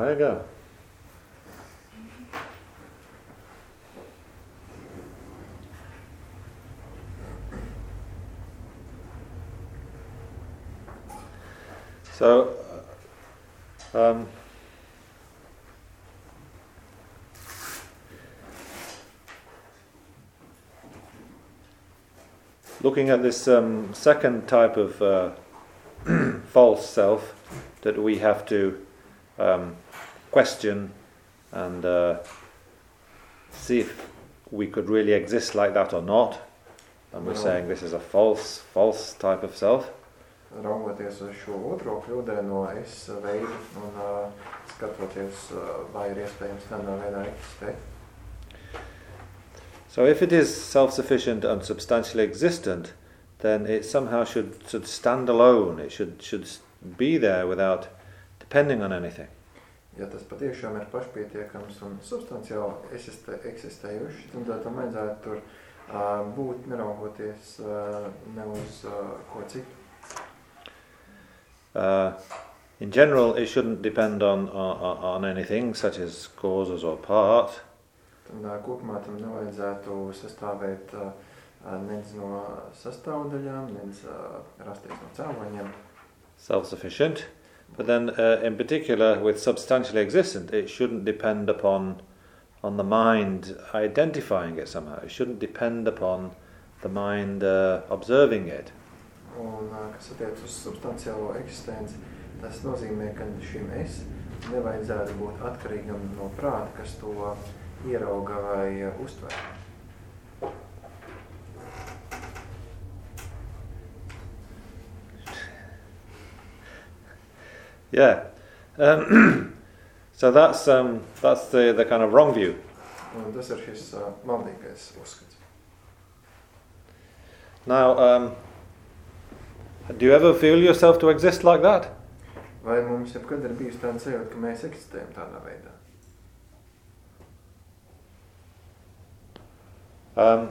There you go. So, uh, um, looking at this um, second type of uh, false self that we have to um, question and uh, see if we could really exist like that or not. And we're saying this is a false, false type of self. raugoties uz šo otro kļūdaino es veidu un uh, skatoties, uh, vai ir iespējams tādā veidā eksistēt. So if it is self-sufficient and substantially existent, then it somehow should, should stand alone. It should, should be there without depending on anything. Ja tas patiešām ir pašpietiekams un substanciāli eksistē, eksistējuši, tad tam vajadzētu tur uh, būt neraugoties uh, ne uz uh, ko citu. Uh, in general, it shouldn't depend on, on, on anything such as causes or parts. Tad uh, kopumā tam nevajadzētu sastāvēt uh, nedz no sastāvdaļām, nedz uh, rasties no cēloņiem. Self-sufficient. But then, uh, in particular, with substantially existent, it shouldn't depend upon on the mind identifying it somehow. It shouldn't depend upon the mind uh, observing it. Un, kas attiec uz substanciālo eksistenci, tas nozīmē, ka šim es nevajadzētu būt atkarīgam no prāta, kas to ierauga vai uztver. Yeah. Um, so that's um, that's the, the kind of wrong view. Tas ir šis uh, maldīgais uzskats. Now, um, do you ever feel yourself to exist like that? Vai mums jebkad ir bijusi tāda sajūta, ka mēs eksistējam tādā veidā? Um,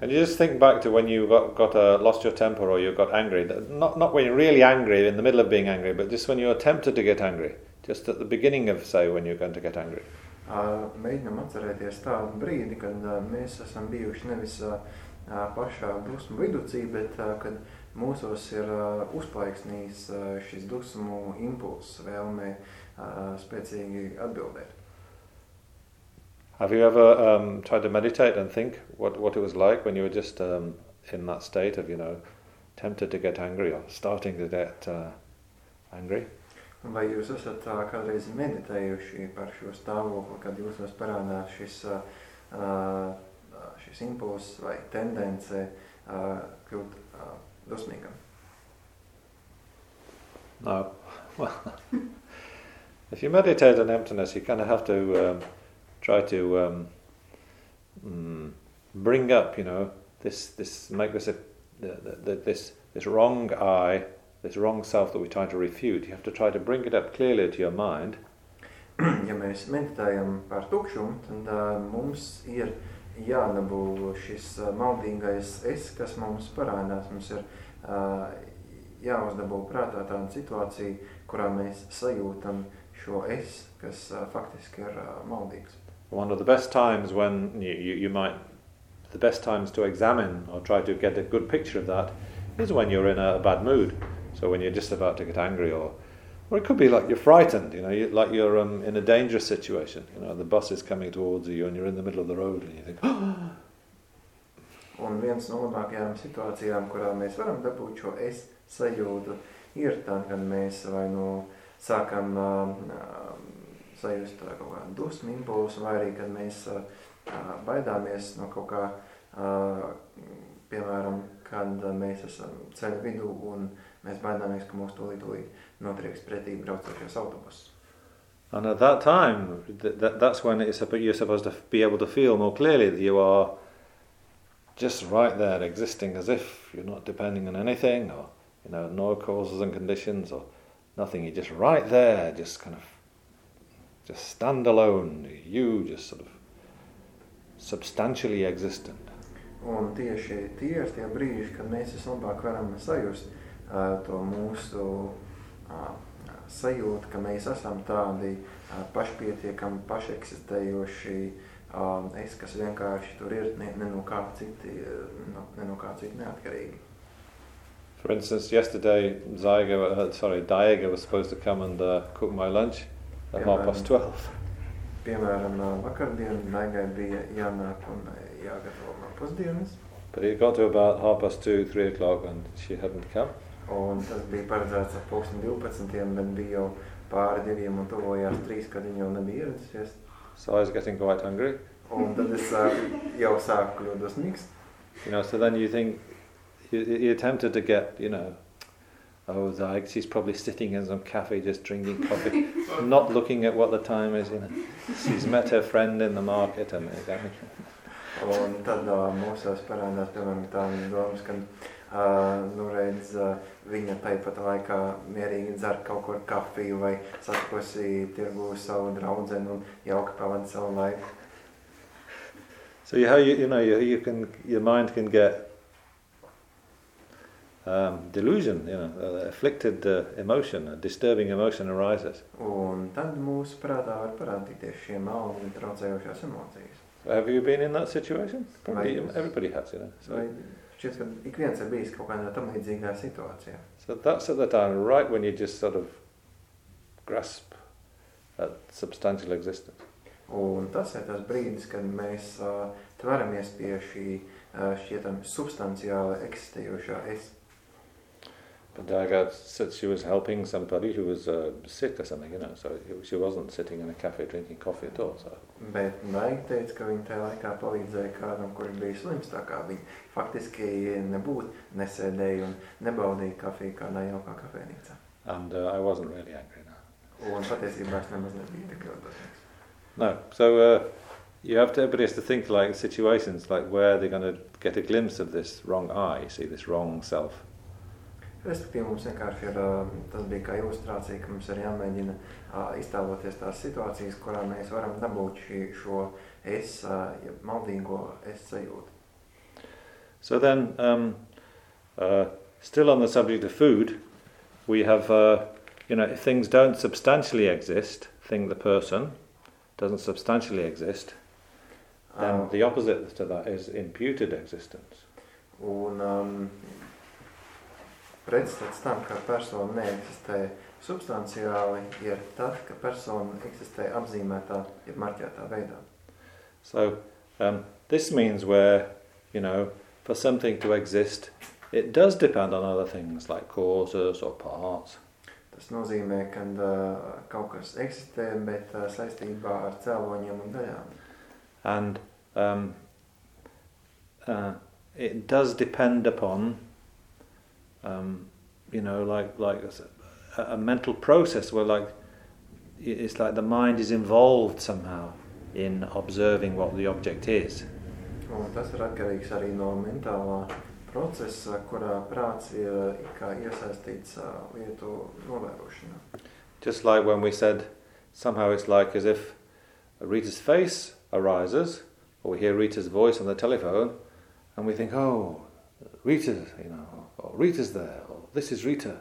and you just think back to when you got, got uh, lost your temper or you got angry. Not, not when you're really angry, in the middle of being angry, but just when you're tempted to get angry. Just at the beginning of, say, when you're going to get angry. Uh, mēģinam atcerēties tādu brīdi, kad uh, mēs esam bijuši nevis uh, pašā dusmu viducī, bet uh, kad mūsos ir uh, uzplaiksnījis uh, šis dusmu impulss, vēlme uh, spēcīgi atbildēt. Have you ever um, tried to meditate and think what, what it was like when you were just um, in that state of, you know, tempted to get angry or starting to get uh, angry? Vai jūs esat uh, kādreiz meditējuši par šo stāvokli, kad jūsos parādās šis, uh, šis impulss vai tendence uh, kļūt uh, dusmīgam? No. Well, if you meditate on emptiness, you kind of have to um, try to um, mm, bring up, you know, this, this, make this, a, the, the, this, this wrong I, this wrong self that we're trying to refute. You have to try to bring it up clearly to your mind. ja mēs meditējam par tukšumu, tad uh, mums ir jānabū šis uh, maldīgais es, kas mums parādās. Mums ir uh, jāuzdabū prātā tāda situācija, kurā mēs sajūtam šo es, kas uh, faktiski ir uh, maldīgs. One of the best times when you, you, you might, the best times to examine or try to get a good picture of that is when you're in a bad mood. So when you're just about to get angry or or it could be like you're frightened, you know, you, like you're um, in a dangerous situation. You know, the bus is coming towards you and you're in the middle of the road and you think, oh, Un viens no labākajām situācijām, kurā mēs varam dabūt šo es sajūtu, ir tad, kad mēs vai nu sākam uh, sajust kaut dusmu impulsu, vai arī, kad mēs baidāmies no kaut kā, piemēram, kad mēs esam vidū un mēs baidāmies, ka tūlīt, tūlīt notrieks pretī. And at that time, th- th- that's when it's, you're supposed to be able to feel more clearly that you are just right there, existing as if you're not depending on anything, or you know, no causes and conditions, or nothing. You're just right there, just kind of, just stand alone. You just sort of substantially existent. Un tieši tie ir tie brīži, kad mēs vislabāk varam sajust uh, to mūsu uh, sajūta, ka mēs esam tādi uh, pašpietiekami, pašeksistējoši, uh, es, kas vienkārši tur ir ne, ne no kā citi, no, ne no kā citi neatkarīgi. For instance, yesterday Zyga, uh, sorry, Diega was supposed to come and uh, cook my lunch at half past 12. Piemēram, vakardien bija jānāk un jāgatavo pusdienas. But it got to about half past 2, 3 o'clock and she hadn't come. Un tas bija paredzēts ap 12, bet bija jau pāri diviem un tuvojās trīs, kad viņa jau nebija ieradusies. So I was getting quite hungry. Un tad es uh, jau sāku kļūt dusmīgs. You know, so then you think, you, you're tempted to get, you know, oh, Zyg, she's probably sitting in some cafe just drinking coffee, not looking at what the time is, you know. She's met her friend in the market and exactly. Un tad uh, mūsos parādās, piemēram, tādas domas, ka uh, nu redz, uh, viņa tāpat laikā mierīgi dzer kaut kur kafiju vai satikusi tirgu savu draudzeni un jauki pavada savu laiku. So you, how you, you know, you, you can, your mind can get um, delusion, you know, uh, afflicted uh, emotion, a disturbing emotion arises. Un tad mūsu prātā var parādīties šie malni traucējošās emocijas. So have you been in that situation? Probably Vai- everybody has, you know. So, Vai šķiet, ka ik viens ir bijis kaut kādā tam līdzīgā situācijā. so that's at the time, right when you just sort of grasp at substantial existence. Un tas ir tas brīdis, kad mēs uh, tveramies pie šī uh, šķietam substanciāli eksistējošā es. But Daga said she was helping somebody who was uh, sick or something, you know, so she wasn't sitting in a cafe drinking coffee at all. So. Bet Naiga teica, ka viņa tajā laikā palīdzēja kādam, kurš bija slims, tā kā viņa faktiski nebūtu, nesēdēja un nebaudīja kafiju kādā jaukā kafejnīcā. And uh, I wasn't really angry now. Un patiesībā es nemaz nebiju tik ļoti. No, so uh, you have to, everybody has to think like situations like where they're going to get a glimpse of this wrong I, you see, this wrong self. Respektīvi, mums vienkārši ir, tas bija kā ilustrācija, ka mums ir jāmēģina iztēloties tās situācijas, kurā mēs varam dabūt šī, šo es, ja maldīgo es sajūtu. So then, um, uh, still on the subject of food, we have, uh, you know, if things don't substantially exist, thing the person doesn't substantially exist, then Ā, the opposite to that is imputed existence. Un um, pretstats tam, ka persona neeksistē substanciāli, ir tad, ka persona eksistē apzīmētā, ja marķētā veidā. So um, this means where, you know, for something to exist, it does depend on other things like causes or parts. Tas nozīmē, ka uh, kaut kas eksistē, bet uh, saistībā ar cēloņiem un daļām. And um, uh, it does depend upon, um, you know, like like a, a mental process where like it's like the mind is involved somehow in observing what the object is. Un tas ir atkarīgs arī no mentālā procesa, kurā prāts ir kā iesaistīts lietu novērošanā. Just like when we said, somehow it's like as if Rita's face arises, or we hear Rita's voice on the telephone, and we think, oh, Rita, you know, or Rita's there, or this is Rita,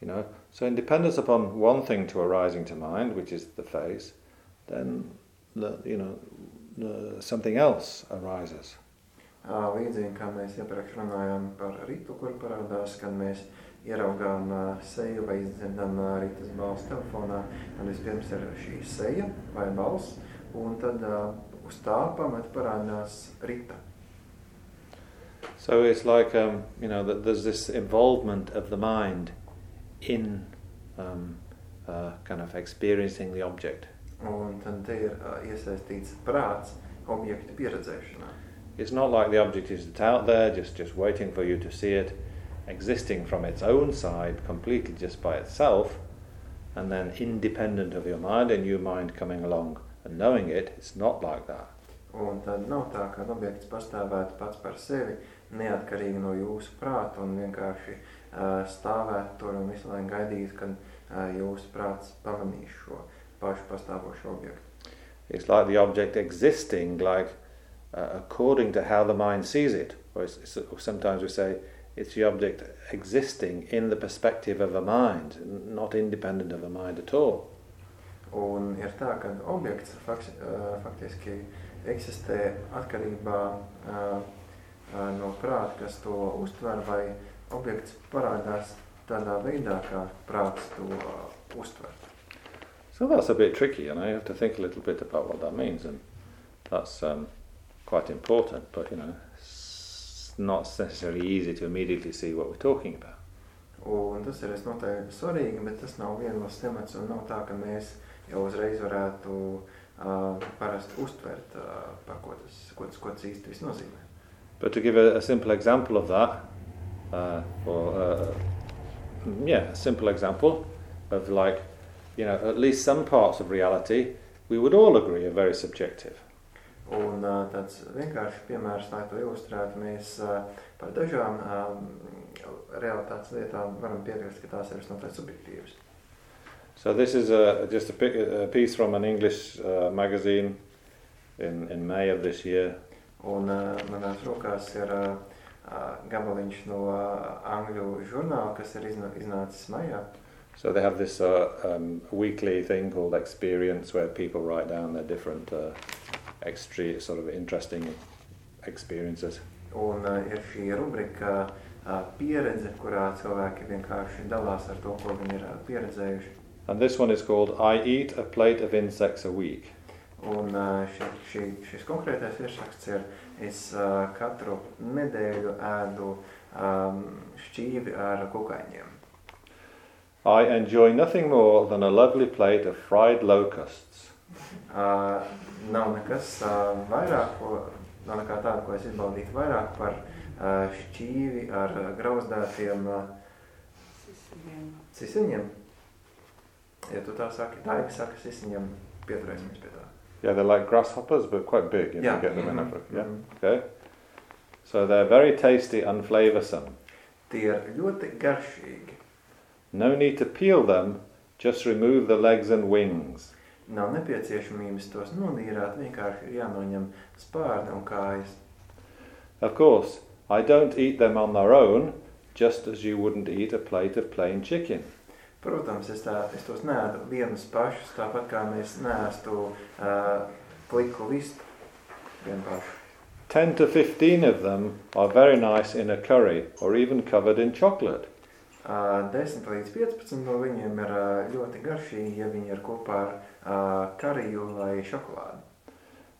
you know. So, in dependence upon one thing to arising to mind, which is the face, then, the, you know, the, something else arises. Līdzīgi kā mēs iepriekš runājām par rītu, kur parādās, kad mēs ieraugām seju vai izdzirdam rītas balss telefonā, tad vispirms ir šī seja vai balss, un tad uz tā pamata parādās rīta. So it's like um, you know that there's this involvement of the mind in um, uh, kind of experiencing the object. Un tad te ir ā, iesaistīts prāts objektu pieredzēšanā. It's not like the object is out there, just just waiting for you to see it, existing from its own side, completely just by itself, and then independent of your mind and your mind coming along and knowing it. It's not like that. Un tad nav tā, ka objekts pastāvētu pats par sevi, neatkarīgi no jūsu prāta un vienkārši uh, stāvētu tur un visu laiku gaidītu, kad uh, jūsu prāts pamanīs šo pašu pastāvošo objektu. It's like the object existing, like uh, according to how the mind sees it. Or, it's, or sometimes we say it's the object existing in the perspective of a mind, not independent of a mind at all. Un ir tā, ka objekts faks, faktiski eksistē atkarībā no prāta, kas to uztver, vai objekts parādās tādā veidā, kā prāts to uztver. So that's a bit tricky, and I have to think a little bit about what that means, and that's um, quite important. But you know, it's not necessarily easy to immediately see what we're talking about. Un tas ir noteikti svarīgi, bet tas nav viegls temats un nav tā, ka mēs jau uzreiz varētu uh, parasti uztvert, uh, par ko tas, ko tas, ko tas īsti nozīmē. But to give a, a simple example of that, uh, or uh, yeah, a simple example of like you know, at least some parts of reality we would all agree are very subjective. Un uh, tāds vienkārši piemērs, lai to ilustrētu, mēs uh, par dažām um, realitātes lietām varam piekrist, ka tās ir visnotaļ subjektīvas. So this is a, just a, a piece from an English uh, magazine in, in May of this year. Un uh, manās rokās ir uh, gabaliņš no uh, angļu žurnāla, kas ir iznācis maijā. So they have this uh, um, weekly thing called Experience, where people write down their different uh, extra sort of interesting experiences. Un uh, ir šī rubrika uh, pieredze, kurā cilvēki vienkārši dalās ar to, ko viņi ir uh, pieredzējuši. And this one is called I eat a plate of insects a week. Un ši, ši, šis konkrētais virsraksts ir es katru nedēļu ēdu um, šķīvi ar kukaiņiem. I enjoy nothing more than a lovely plate of fried locusts. Uh, nav nekas uh, vairāk, ko, nav nekā tāda, ko es izbaudītu vairāk par uh, šķīvi ar uh, grauzdētiem uh, sisiņiem. Ja tu tā saki, tā ir saka sisiņiem, pieturēsimies pie tā. Yeah, they're like grasshoppers, but quite big. You, know, get them in Mhm. Africa. Yeah. Mhm. Okay. So they're very tasty and flavoursome. Tie ir ļoti garšīgi. No need to peel them, just remove the legs and wings. Nav nepieciešamības tos nodīrāt, vienkārši ir jānoņem spārni un kājas. Of course, I don't eat them on their own, just as you wouldn't eat a plate of plain chicken. Protams, es, tā, es tos vienus pašus, tāpat kā mēs uh, pliku vistu vienu pašu. 10 to 15 of them are very nice in a curry or even covered in chocolate. Uh, 10 līdz 15 no viņiem ir uh, ļoti garšīgi, ja viņi ir kopā ar uh, kariju vai šokolādi.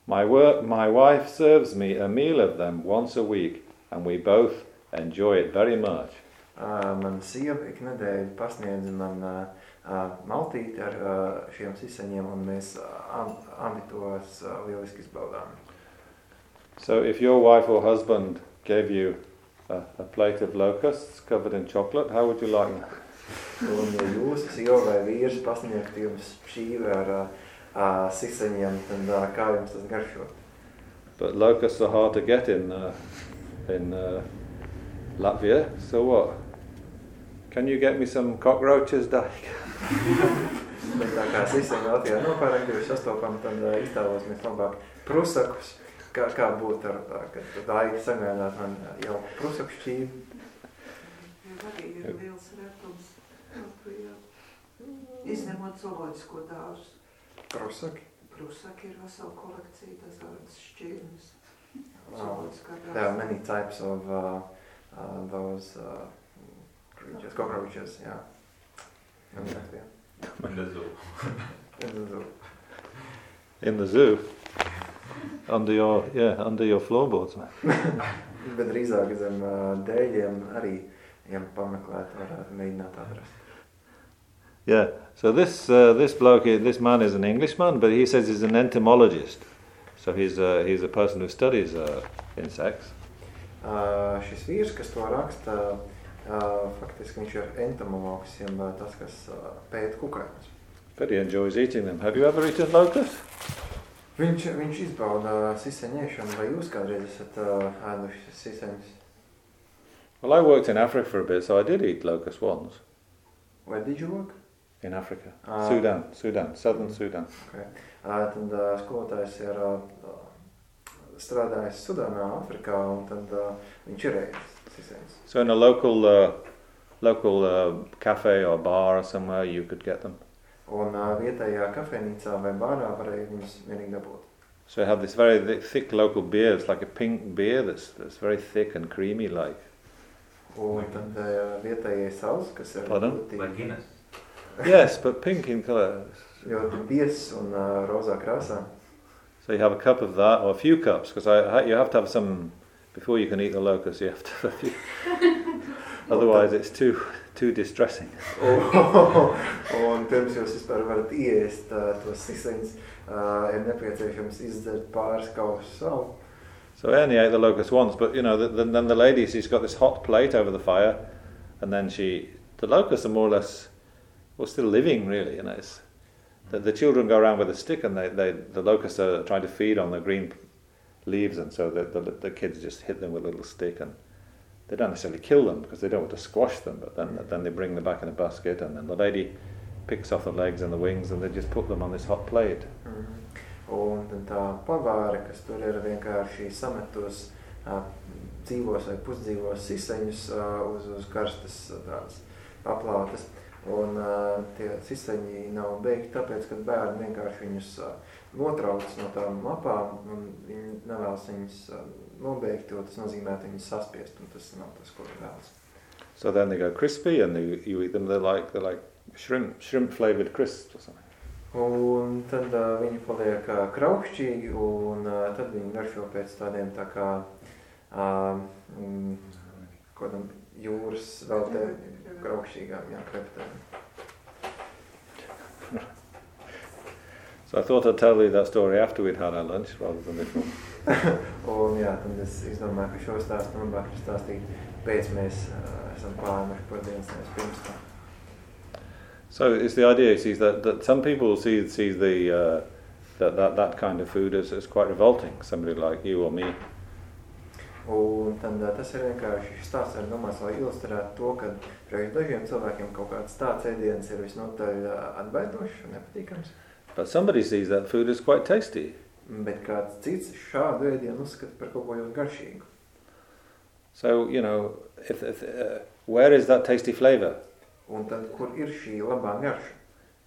My, work, my wife serves me a meal of them once a week, and we both enjoy it very much. Uh, man sieva ik nedēļu pasniedz man maltīti ar šiem sisaņiem, un mēs abi tos lieliski izbaudām. So, if your wife or husband gave you a, a plate of locusts covered in chocolate, how would you like that? Un, ja jūs, sieva vai vīrs, pasniegt jums šīvi ar uh, sisaņiem, tad uh, kā jums tas garšo? But locusts are hard to get in uh, in uh, Latvia. So what? Can you get me some cockroaches, Daik? Bet tā kā sisaņi Latvijā nopērk, jūs sastopam, tad uh, iztēlosimies labāk prusakus. Kā, kā būtu ar tā, kad daigi sagādāt man uh, jau prusaku šķīvi? Arī ir liels retums Latvijā. Izņemot zooloģisko dārzu. Prusaki? Prusaki ir vesela kolekcija dažādas šķirnes. Wow. Zooloģiskā There are dārza. many types of uh, uh, those uh, creatures, cockroaches, yeah. In Latvijā. In the zoo. In the zoo. In the zoo? Under your yeah, under your floorboards, man. Bet drīzāk zem uh, dēļiem arī, ja pameklēt, varētu mēģināt atrast. Yeah. So this uh, this bloke, this man is an Englishman, but he says he's an entomologist. So he's uh, he's a person who studies uh, insects. Uh, šis vīrs, kas to raksta, uh, faktiski viņš ir entomologs, jeb uh, tas, kas uh, pēta. But he enjoys eating them. Have you ever eaten locust? Viņš, viņš izbauda siseņēšanu, vai jūs kādreiz esat uh, ēduši siseņus? Well, I worked in Africa for a bit, so I did eat locust once Vai did you work? in Africa, Ah. Sudan, Sudan, southern Sudan. Okay. Uh, tad uh, skolotājs ir uh, strādājis Sudānā, Afrikā, un tad uh, viņš ir ēdis ciseņus. So in a local uh, local uh, cafe or bar or somewhere, you could get them. Un uh, vietējā kafejnīcā vai bārā varēja viņus vienīgi dabūt. So you have this very thi- thick local beer. It's like a pink beer that's, that's very thick and creamy like. Un tad uh, vietējais savs, kas ir Pardon? ļoti, Vai yes, but pink in colour. ļoti biezs un uh, rozā krāsā. So you have a cup of that or a few cups because I, I, you have to have some before you can eat the locust. You have to have a. Otherwise, it's too too distressing. Un, un pirms jūs vispār varat iest uh, tos siseņus, uh, ir nepieciešams izdzert pāris kausus savu. So I only ate the locust once, but you know, the, the, then the lady she's got this hot plate over the fire, and then she the locusts are more or less well still living really. You know, it's, the, the children go around with a stick, and they, they the locusts are trying to feed on the green leaves, and so the, the the kids just hit them with a little stick, and they don't necessarily kill them because they don't want to squash them, but then then they bring them back in a basket, and then the lady picks off the legs and the wings, and they just put them on this hot plate. Mhm. Un tad tā pavāra, kas tur ir vienkārši sametos uh, dzīvos vai pusdzīvos siseņus uh, uz, uz karstas tādas paplātes. Un uh, tie siseņi nav beigti tāpēc, ka bērni vienkārši viņus uh, notrauc no tām lapām un viņi nevēlas viņus uh, nobeigt, jo tas nozīmē viņus saspiest un tas nav tas, ko viņi vēlas. So then they go crispy, and you, you eat them. They're like they're like shrimp shrimp flavored crisps or something. Un tad uh, viņi paliek uh, kraukšķīgi, un uh, tad viņi garšo pēc tādiem tā kā uh, mm, kādam jūras veltē kraukšķīgām, jā, kreptēm. So I thought I'd tell you that story after we'd had our lunch rather than before. Un jā, tad es izdomāju, ka šo stāstu man labāk ir stāstīt pēc mēs uh, esam par dienas, nevis pirms tam. So it's the idea you see, that, that some people see see the uh, that, that that kind of food as, as quite revolting. Somebody like you or me. Un tad tas ir vienkārši stāsts ar domās, lai ilustrētu to, ka priekš dažiem cilvēkiem kaut kāds tāds ēdiens ir visnotaļ atbaidošs un nepatīkams. But somebody sees that food as quite tasty. Bet kāds cits šādu ēdienu uzskata par kaut ko ļoti garšīgu. So you know, if, if uh, where is that tasty flavour? Un tad, kur ir šī labā garša?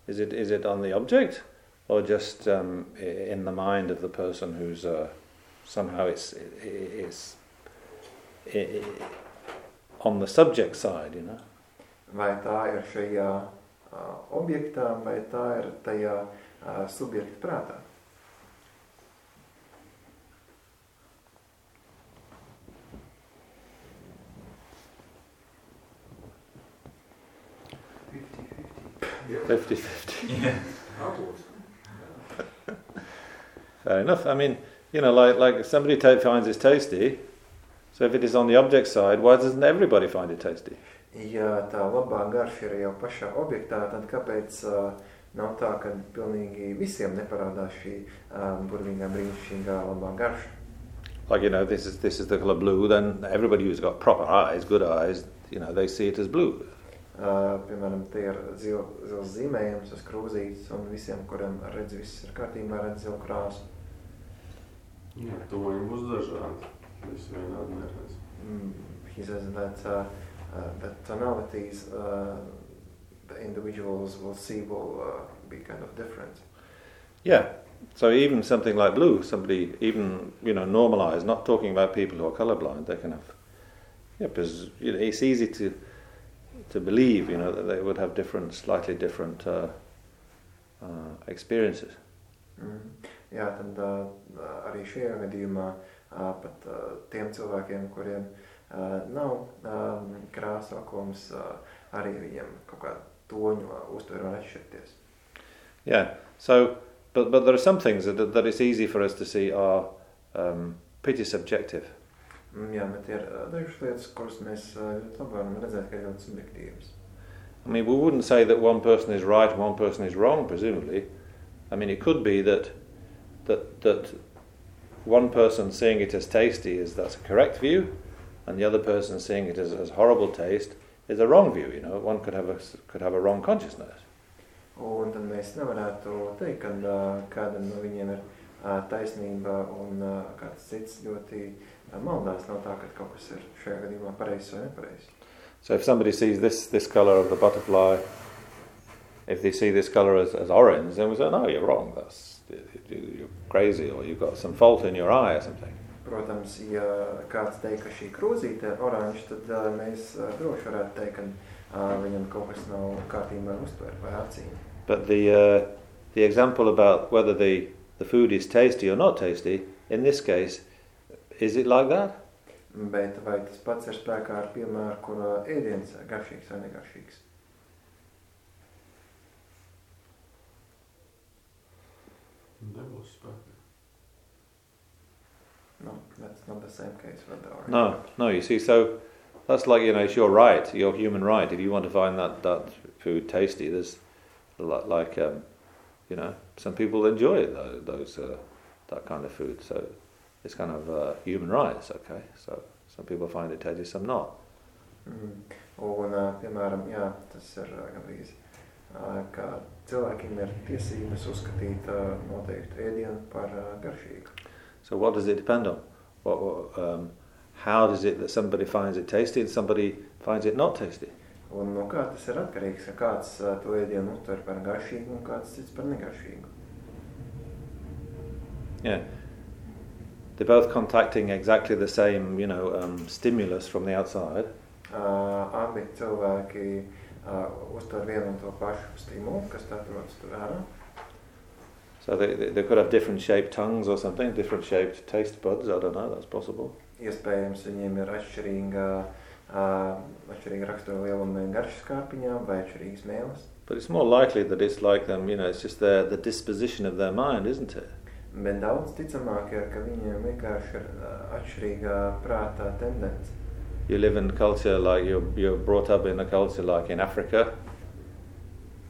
Is it is it on the object, or just um, in the mind of the person who's uh, somehow it's it's i i on the subject side, you know? Vai tā ir šajā uh, objektā, vai tā ir tajā uh, subjekta prātā? Fifty fifty. Yeah. Fair enough. I mean, you know, like like somebody ta finds it tasty. So if it is on the object side, why doesn't everybody find it tasty? Ja tā labā garša ir jau pašā objektā, tad kāpēc uh, nav tā, ka pilnīgi visiem neparādās šī uh, burvīgā, brīnišķīgā labā garša? Like you know, this is this is the colour blue. Then everybody who's got proper eyes, good eyes, you know, they see it as blue. Uh, piemēram, tie ir zil, zils zīmējums uz krūzītes, un visiem, kuriem redz viss ir kārtībā, redz zilu krāsu. Jā, toņi būs dažādi. Visi vienādi neredz. Mm, he says that uh, uh, the tonalities uh, the individuals will see will uh, be kind of different. Yeah. So even something like blue, somebody even you know normalized, not talking about people who are colorblind, they can have. Yeah, because you know, it's easy to to believe, you know, that they would have different, slightly different uh, uh, experiences. Mm. Jā, tad uh, arī šajā gadījumā uh, pat uh, tiem cilvēkiem, kuriem uh, nav um, krāsokums, uh, arī viņiem kaut toņu atšķirties. Yeah. So, but but there are some things that that it's easy for us to see are um, pretty subjective. Mm, jā, bet ir uh, dažas lietas, kuras mēs uh, ļoti labi varam redzēt, ka ir ļoti subjektīvas. I mean, we wouldn't say that one person is right and one person is wrong, presumably. I mean, it could be that that that one person seeing it as tasty is that's a correct view, and the other person seeing it as, as horrible taste is a wrong view. You know, one could have a could have a wrong consciousness. Un tad mēs nevarētu teikt, ka uh, kādam no viņiem ir uh, taisnība un uh, kāds cits ļoti maldās. Nav tā, ka kaut kas ir šajā gadījumā pareizs vai nepareizs. So if somebody sees this, this colour of the butterfly, if they see this colour as, as orange, then we say, no, you're wrong. That's you're crazy, or you've got some fault in your eye or something. Protams, ja kāds teikt, ka šī krūzīte ir oranža, tad uh, mēs uh, droši varētu teikt, ka uh, viņam kaut kas nav kārtībā ar uztveri vai acīm. But the uh, the example about whether the the food is tasty or not tasty, in this case, is it like that? Bet vai tas pats ir spēkā ar piemēru, kur uh, ēdiens garšīgs vai negaršīgs? Nebūs spēkā. Not the same case with the orange. No, no. You see, so that's like you know, it's your right, your human right. If you want to find that that food tasty, there's li- like um, you know, some people enjoy those, those uh, that kind of food. So it's kind of uh, human rights. Okay, so some people find it tasty, some not. Mm. Un, piemēram, jā, tas ir gandrīz, ka cilvēkiem ir tiesības uzskatīt noteiktu ēdienu par garšīgu. So what does it depend on? What, what um, how does it that somebody finds it tasty and somebody finds it not tasty? Un no kā tas ir atkarīgs, ka kāds uh, to ēdienu uztver par garšīgu un kāds cits par negaršīgu. Yeah. They're both contacting exactly the same, you know, um, stimulus from the outside, Uh, abi cilvēki uh, uztver vienu un to pašu stimulu, kas tā atrodas tur ārā. So they, they, they could have different shaped tongues or something, different shaped taste buds. I don't know. That's possible. Iespējams, viņiem ir atšķirīga, uh, atšķirīga rakstura lieluma garšas kāpiņām vai atšķirīgas mēlis. But it's more likely that it's like them. You know, it's just their the disposition of their mind, isn't it? Bet daudz ticamāk ir, ka viņiem vienkārši ir atšķirīga prātā tendence. You live in culture like you're you're brought up in a culture like in Africa.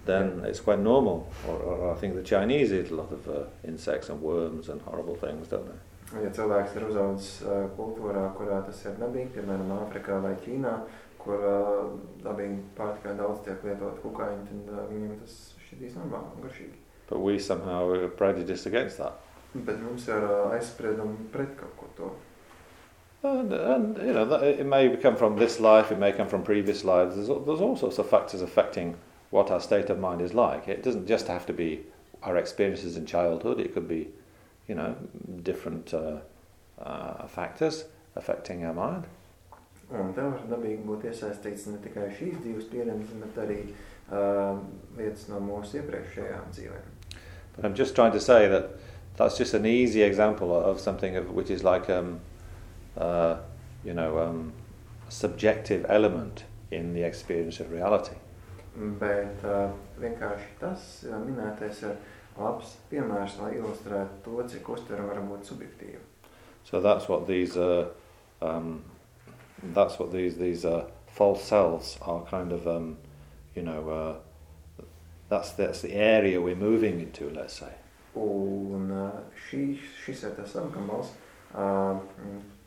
Then it's quite normal. Or, or I think the Chinese eat a lot of uh, insects and worms and horrible things, don't they? Ja cilvēks ir uzaugusi uh, kultūrā, kurā tas ir dabīgi, piemēram, Āfrikā vai Ķīnā, kur uh, dabīgi pārtikā daudz tiek lietot kukaiņi, tad uh, viņiem tas šķitīs normāli un garšīgi. But we somehow are prejudiced against that. Bet mums ir uh, aizspriedumi pret kaut ko to. And, and you know, that, it may come from this life, it may come from previous lives. There's, there's all sorts of factors affecting what our state of mind is like. It doesn't just have to be our experiences in childhood. It could be, you know, different uh, uh, factors affecting our mind. Un tev var dabīgi būt iesaistīts ne tikai šīs dzīves pieredzes, bet arī uh, lietas no mūsu iepriekšējām dzīvēm. But I'm just trying to say that that's just an easy example of something of, which is like, um, uh, you know, um, a subjective element in the experience of reality. Bet uh, vienkārši tas minētais ir labs piemērs, lai ilustrētu to, cik uztvere var būt subjektīva. So that's what these, uh, um, that's what these these uh, false selves are kind of, um, you know, uh, that's that's the area we're moving into. Let's say. Un uh, šī, šis ir tas apgabals, uh,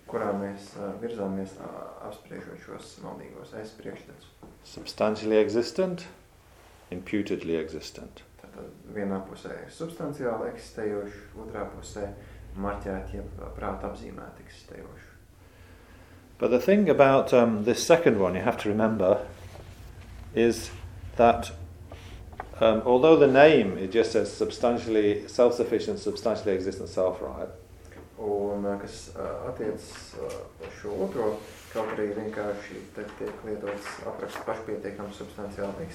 kurā mēs uh, virzāmies uh, apspriežot šos maldīgos aizspriekšstats. Substantially existent, imputedly existent. Tātad vienā pusē substanciāli eksistējoši, otrā pusē marķēti, jeb prāta apzīmēti eksistējoši. But the thing about um, this second one you have to remember is that um, although the name it just says substantially self-sufficient, substantially existent self-right, Un uh, kas uh, attiecas uh, uz šo otro, vienkārši tiek lietots apraksts pašpietiekams substanciāli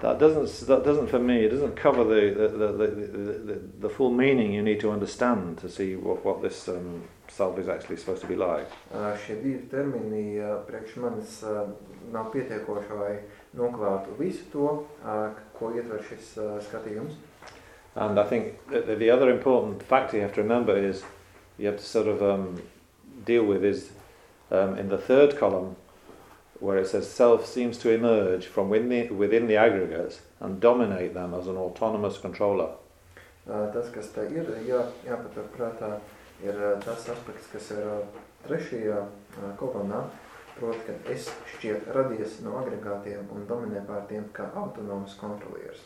that doesn't that doesn't for me it doesn't cover the the, the, the, the, full meaning you need to understand to see what, what this um, self is actually supposed to be like. Uh, Šie divi termini uh, priekš manis uh, nav pietiekoši, lai noklātu visu to, uh, ko ietver šis uh, skatījums. And I think the- the other important factor you have to remember is you have to sort of um, deal with is um, in the third column where it says self seems to emerge from within the, within the aggregates and dominate them as an autonomous controller. Uh, Tas, kas te ir jā, jāpatur prātā, ir uh, tas aspekts, kas ir uh, trešajā kolonnā, proti, ka es šķiet radies no agregātiem un dominē pār tiem kā autonomas kontrolieris.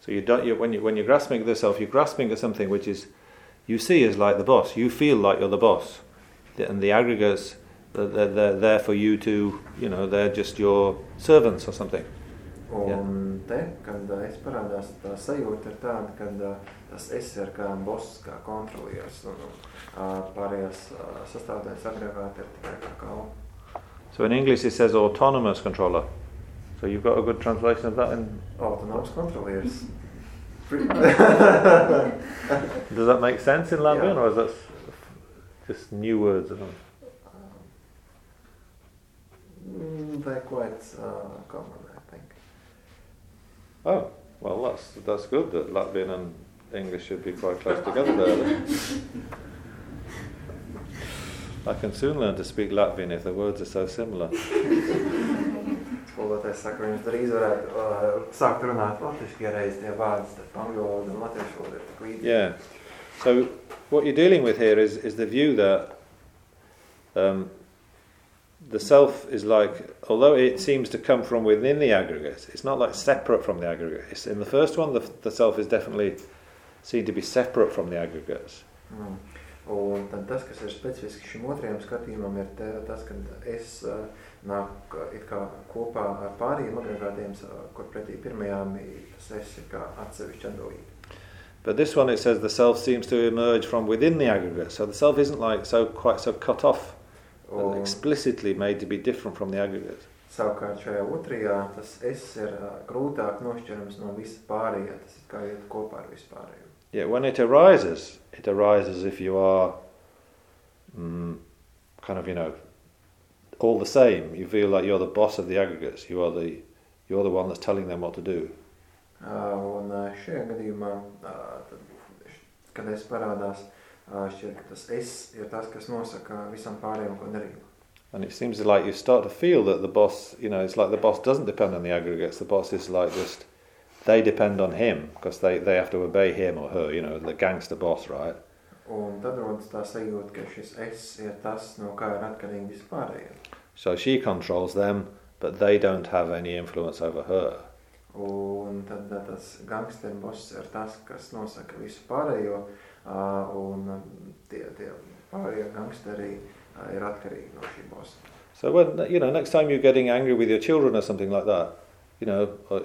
So you don't, you, when, you, when you're grasping at the self, you're grasping at something which is you see is like the boss. You feel like you're the boss. and the aggregates, they're, they're, there for you to, you know, they're just your servants or something. Un te, kad uh, es parādās, tā sajūta ir tāda, uh, tas es ir kā boss, kā kontrolieris, un pārējās sastāvdaļas agregāti ir tikai kā kalni. So in English it says autonomous controller. So you've got a good translation of that in Autonoms kontrolieris. Does that make sense in Latvian, Yeah. or is that just new words? I don't know. Mm, They're quite uh, common, I think. Oh, well, that's that's good that Latvian and English should be quite close together there. I can soon learn to speak Latvian if the words are so similar. Skolotājs saka, viņš drīz varētu uh, sākt runāt ja reiz tie vārdi starp angļu valodu un latviešu valodu ir tik līdzīgi. Yeah. So what you're dealing with here is is the view that um, the self is like, although it seems to come from within the aggregate, it's not like separate from the aggregate. It's, in the first one, the, the self is definitely seen to be separate from the aggregates. Mm. Un tad tas, kas ir specifiski šim otrajam skatījumam, ir te, tas, ka es uh, nāk it kā kopā ar pārējiem agregātiem, uh, kur pretī pirmajām tas es ir kā atsevišķi. But this one, it says the self seems to emerge from within the aggregate. So the self isn't like so quite so cut off, Un explicitly made to be different from the aggregate. savukārt šajā otrajā tas es ir uh, grūtāk nošķirams no visa pārējā, tas ir kā iet kopā ar visu pārējo. Yeah, when it arises, it arises if you are mm, kind of, you know, all the same. You feel like you're the boss of the aggregates. You are the, you're the one that's telling them what to do. Uh, Un uh, šajā gadījumā, uh, tad, kad es parādās, uh, šķiet, ka tas es ir tas, kas nosaka visam pārējiem, ko darīt. And it seems like you start to feel that the boss, you know, it's like the boss doesn't depend on the aggregates. The boss is like just, they depend on him because they, they have to obey him or her, you know, the gangster boss, right? Un tad rodas tā sajūta, ka šis es ir tas, no kā ir atkarīgi vispārējie. So she controls them, but they don't have any influence over her. Un tad tas gangsteru boss ir tas, kas nosaka visu pārējo, uh, un uh, tie, tie pārējie gangsteri ir atkarīgi no šī bossa. So when you know, next time you're getting angry with your children or something like that, you know, uh,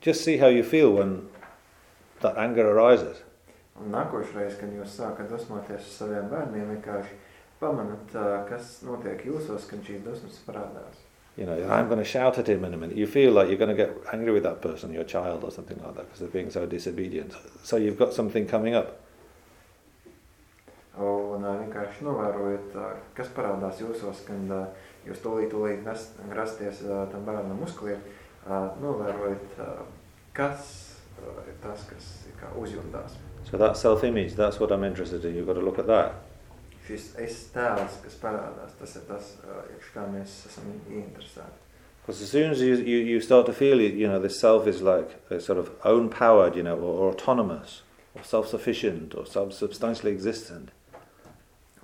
just see how you feel when that anger arises. Un nākošais, kad jūs sākat dusmoties uz saviem bērniem, vienkārši pamanat, kas notiek jūsos, kad šīs dusmas parādās. You know, I'm going to shout at him in a minute. You feel like you're going to get angry with that person, your child, or something like that, because they're being so disobedient. So you've got something coming up. Un uh, vienkārši novērojot, uh, kas parādās jūsos, kad uh, jūs tūlīt, tūlīt gas- grasties uh, tam bērnam uzkliet, uh, novērojot, uh, kas uh, ir tas, kas kā uzjūtās. So that self-image, that's what I'm interested in. You've got to look at that. Šis es tēls, kas parādās, tas ir tas, uh, kā mēs esam ieinteresēti. Because as soon as you, you, you start to feel you know, this self is like a sort of own powered, you know, or, or autonomous, or self-sufficient, or sub- substantially existent.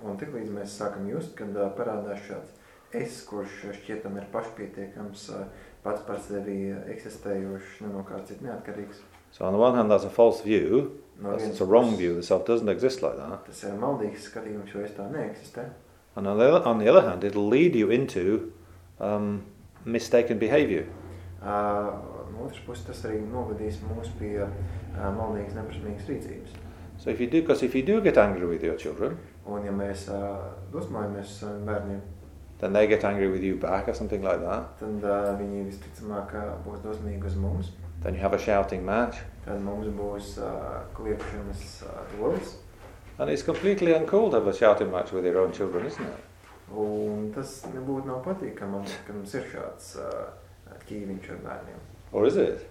Un mēs sākam just, kad uh, parādās šāds es, kurš šķietam ir pašpietiekams, uh, pats par sevi eksistējošs, ne no kā cita neatkarīgs. So on the one hand, that's a false view. No That's, it's a wrong view. The self doesn't exist like that. Tas ir maldīgs skatījums, jo es tā neeksistē. And on the other, on the other hand, it'll lead you into um, mistaken behaviour. Uh, no otras puses, tas arī novadīs mūs pie uh, maldīgas, neprasmīgas rīcības. So if you do, because if you do get angry with your children, Un ja mēs uh, dusmojamies uz saviem bērniem, then they get angry with you back or something like that. tad uh, viņi visticamāk uh, būs dusmīgi uz mums. Then you have a shouting match, Tad mums būs uh, kliekšanas uh, duelis. and it's completely uncool to have a shouting match with your own children, isn't it? Un tas nebūtu nav patīkami, ka mums ir šāds uh, ķīviņš ar bērniem. Or is it?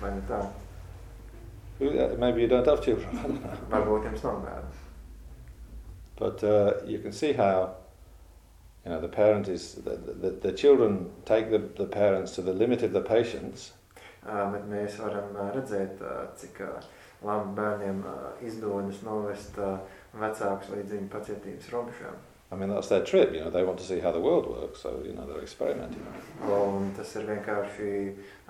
Vai ne tā? Who- Maybe you don't have children. Varbūt jums nav bērnu. But uh, you can see how, you know, the parent is the, the, the children take the, the parents to the limit of the patience, Uh, bet mēs varam uh, redzēt, uh, cik uh, labi bērniem uh, izdodas novest uh, vecākus līdz viņu pacietības robežām. I mean, that's their trip, you know, they want to see how the world works, so, you know, they're experimenting. Un tas ir vienkārši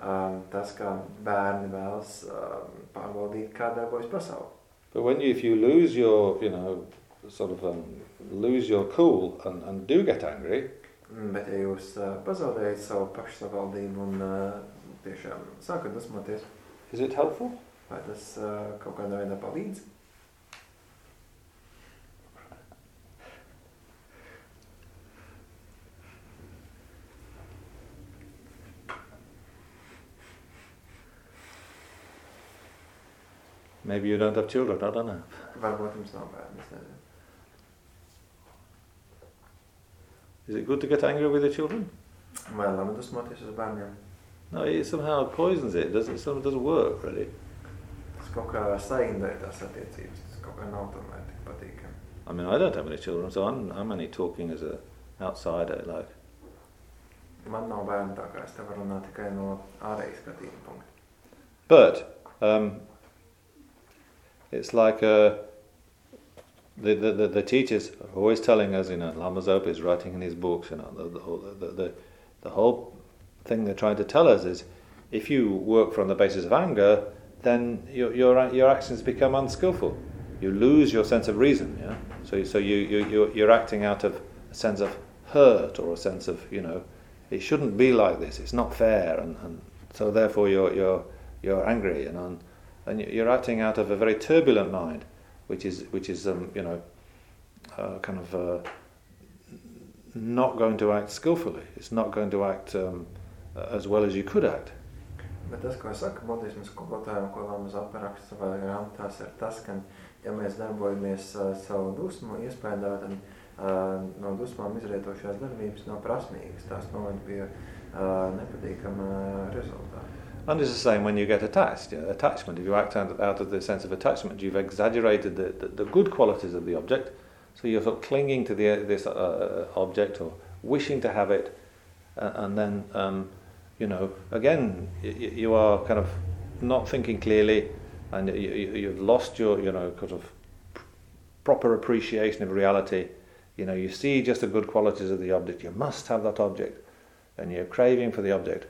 um, tas, kā bērni vēlas um, pārbaudīt, kā darbojas pasaule. But when you, if you lose your, you know, sort of um, lose your cool and, and do get angry, Mm, Bet ja jūs uh, pazaudējat savu pašsavaldību un uh, tiešām sākat dusmoties, is it helpful? vai tas uh, kaut kādā veidā palīdz? Maybe you don't have children, I don't know. Varbūt jums nav bērni, es nezinu. Is it good to get angry with your children? Vai labi dusmoties uz bērniem? No, it somehow poisons it. It doesn't, it of doesn't work, really. Tas kaut kā saindē tās attiecības, tas kaut kā nav tomēr tik patīkami. I mean, I don't have any children, so I'm, I'm only talking as a outsider, like. Man nav bērnu, tā kā es te varu runāt tikai no ārējas skatījuma punkta. But um, it's like uh, the, the, the, teachers are always telling us, you know, Lama Zopa is writing in his books, you know, the, the, whole- the, the, the whole thing they're trying to tell us is if you work from the basis of anger, then your, your, your actions become unskillful. You lose your sense of reason, yeah? So, so you, you, you're, you're acting out of a sense of hurt or a sense of, you know, it shouldn't be like this, it's not fair, and, and so therefore you're, you're, you're angry, you know, and, and you- you're acting out of a very turbulent mind, which is, which is um, you know, uh, kind of uh, not going to act skillfully. It's not going to act um, as well as you could act. Bet tas, ko budismu skolotājiem, ko Lamas apraksta grāmatās, ir tas, ka, ja mēs darbojamies uh, savu dusmu tad uh, no dusmām izrietošās darbības nav prasmīgas. Tās pie uh, nepatīkama rezultāta. And it's the same when you get attached. Yeah, attachment. If you act out, of the sense of attachment, you've exaggerated the, the, the good qualities of the object. So you're sort of clinging to the, this uh, object or wishing to have it, uh, and then um, you know again y- you are kind of not thinking clearly, and you, you, you've lost your you know kind of proper appreciation of reality. You know you see just the good qualities of the object. You must have that object, and you're craving for the object,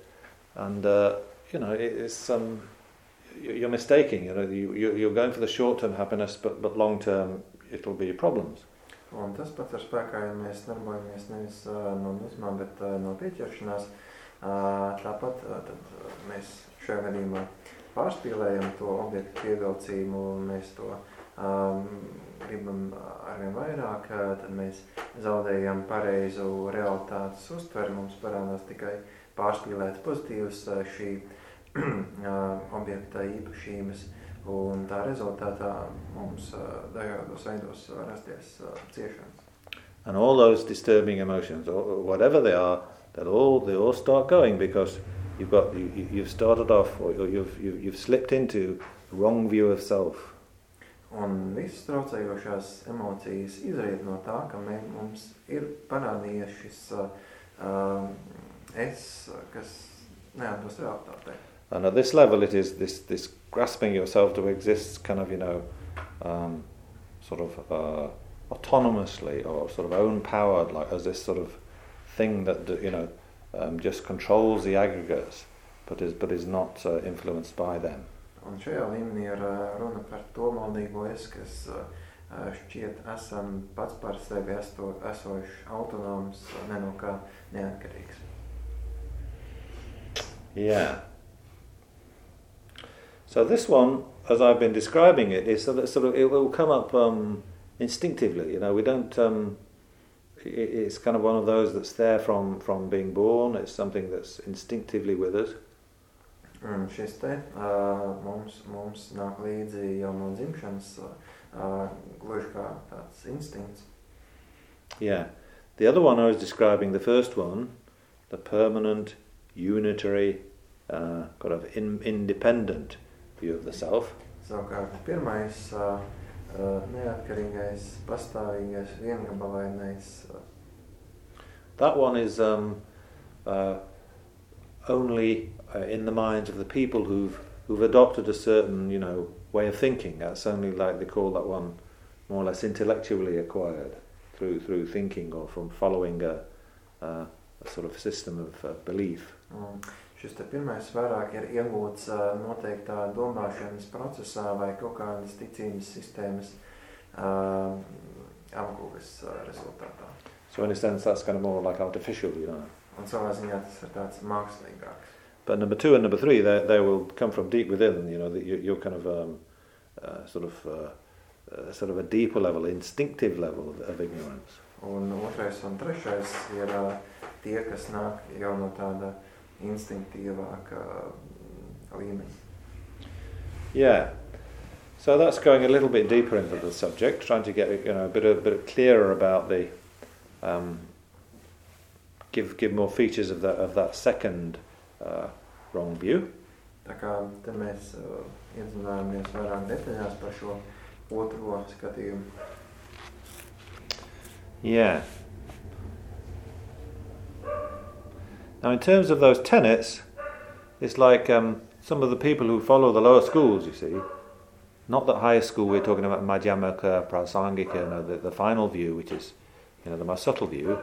and uh, you know it, it's um, you- you're mistaking. You know you, you- you're going for the short-term happiness, but but long-term it'll be problems. Un tas pats ir spēkā, ja mēs darbojamies nevis uh, no dusmām, bet uh, no pieķeršanās. Uh, tāpat uh, tad, uh, mēs šajā gadījumā pārspīlējam to objektu pievilcību, mēs to um, gribam arvien vairāk, uh, tad mēs zaudējam pareizu realitātes uztveri. Mums parādās tikai pārspīlētas pozitīvas uh, šī uh, objekta īpašības. Un tā rezultātā mums dažādos veidos var rasties ciešanas. And all those disturbing emotions, or whatever they are, they'll all they all start going because you've got you, you- you've started off or you've, you've you've slipped into wrong view of self. Un visas traucējošās emocijas izriet no tā, ka mē, mums ir parādījies šis uh, es, kas neatbilst realitātei. And at this level, it is this this grasping yourself to exist, kind of you know, um, sort of uh, autonomously or sort of own powered, like as this sort of thing that you know um, just controls the aggregates, but is but is not uh, influenced by them. Un šajā līmenī ir uh, runa par to maldīgo es, kas uh, šķiet esam pats par sevi esto, esošs, autonoms, uh, ne no kā neatkarīgs. Yeah. So this one, as I've been describing it, is sort of, sort of it will come up um, instinctively. You know, we don't. Um, it's kind of one of those that's there from from being born. It's something that's instinctively with us. Un šis te uh, mums, mums nāk līdzi jau no dzimšanas, uh, gluži kā tāds instinkts. Yeah. The other one I was describing, the first one, the permanent, unitary, uh, kind of in, independent view of the self. Savukārt pirmais uh, uh, neatkarīgais, pastāvīgais, viengabalainais, uh, That one is um, uh, only uh, in the minds of the people who've who've adopted a certain you know way of thinking. That's only like they call that one more or less intellectually acquired through through thinking or from following a, a, a sort of system of uh, belief. un šis pirmais vairāk ir iegūts uh, noteiktā domāšanas procesā vai kaut kādas ticības sistēmas uh, apgūves uh, rezultātā. So in a sense, that's kind of more like artificial, you know. Un savā ziņā tas ir tāds mākslīgāks. But number two and number three, they, they will come from deep within. You know, that you, you're kind of um, uh, sort of uh, uh, sort of a deeper level, instinctive level of, of ignorance. Un otrais un trešais ir uh, tie, kas nāk jau no tāda instinktīvāka mm, līmeņa. Yeah. So that's going a little bit deeper into the subject, trying to get you know a bit a bit clearer about the um, give give more features of that of that second uh, wrong view. Tā kā te mēs uh, iedzināmies vairāk detaļās par šo otro skatījumu. Yeah. Now, in terms of those tenets, it's like um, some of the people who follow the lower schools, you see. Not the higher school, we're talking about Madhyamaka, Prasangika, you know, the, the final view, which is you know, the most subtle view.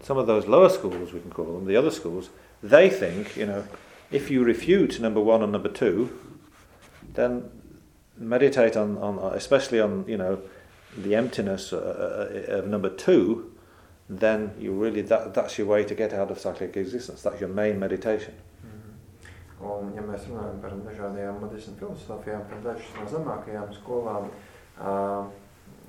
Some of those lower schools, we can call them, the other schools, they think, you know, if you refute number one and number two, then meditate on, on especially on, you know, the emptiness uh, uh, of number two, then you really that, that's your way to get out of cyclic existence. That's your main meditation. Un, ja mēs runājam par dažādajām budismu filozofijām, tad dažas no zemākajām skolām, uh,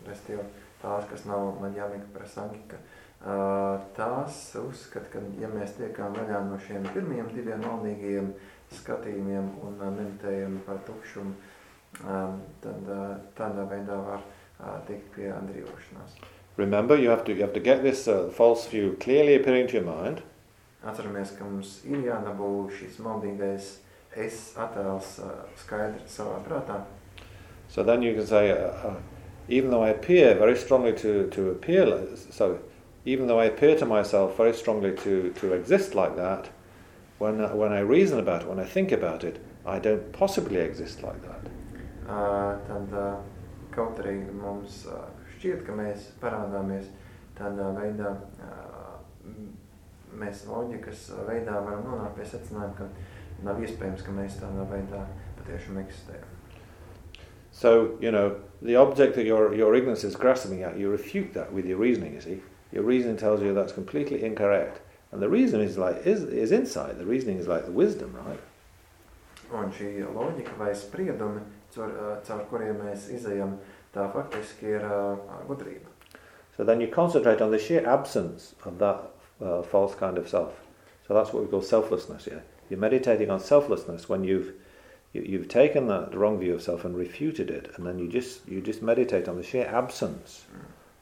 respektīvi tās, kas nav maģiāmika prasangika, uh, tās uzskata, ka ja mēs tiekām vaļā no šiem pirmajiem diviem maldīgajiem skatījumiem un uh, meditējam par tukšumu, um, tad uh, tādā veidā var uh, tikt pie atbrīvošanās. Remember, you have to you have to get this uh, false view clearly appearing to your mind. Atceramies, ka mums ir jānabū šis maldīgais es attēls uh, savā prātā. So then you can say, uh, uh, even though I appear very strongly to, to appear, so even though I appear to myself very strongly to, to exist like that, when, uh, when I reason about it, when I think about it, I don't possibly exist like that. Uh, tad uh, kaut arī mums uh, šķiet, ka mēs parādāmies tādā veidā, uh, mēs loģikas veidā varam nonākt pie secinājuma, ka nav iespējams, ka mēs tādā veidā patiešām eksistējam. So, you know, the object that your, your ignorance is grasping at, you refute that with your reasoning, you see. Your reasoning tells you that's completely incorrect. And the reason is like is, is inside. The reasoning is like the wisdom, right? Un šī loģika vai spriedumi, caur, uh, caur kuriem mēs izējam, tā faktiski ir gudrība. So then you concentrate on the sheer absence of that uh, false kind of self. So that's what we call selflessness. Yeah, you're meditating on selflessness when you've you, you've taken that wrong view of self and refuted it, and then you just you just meditate on the sheer absence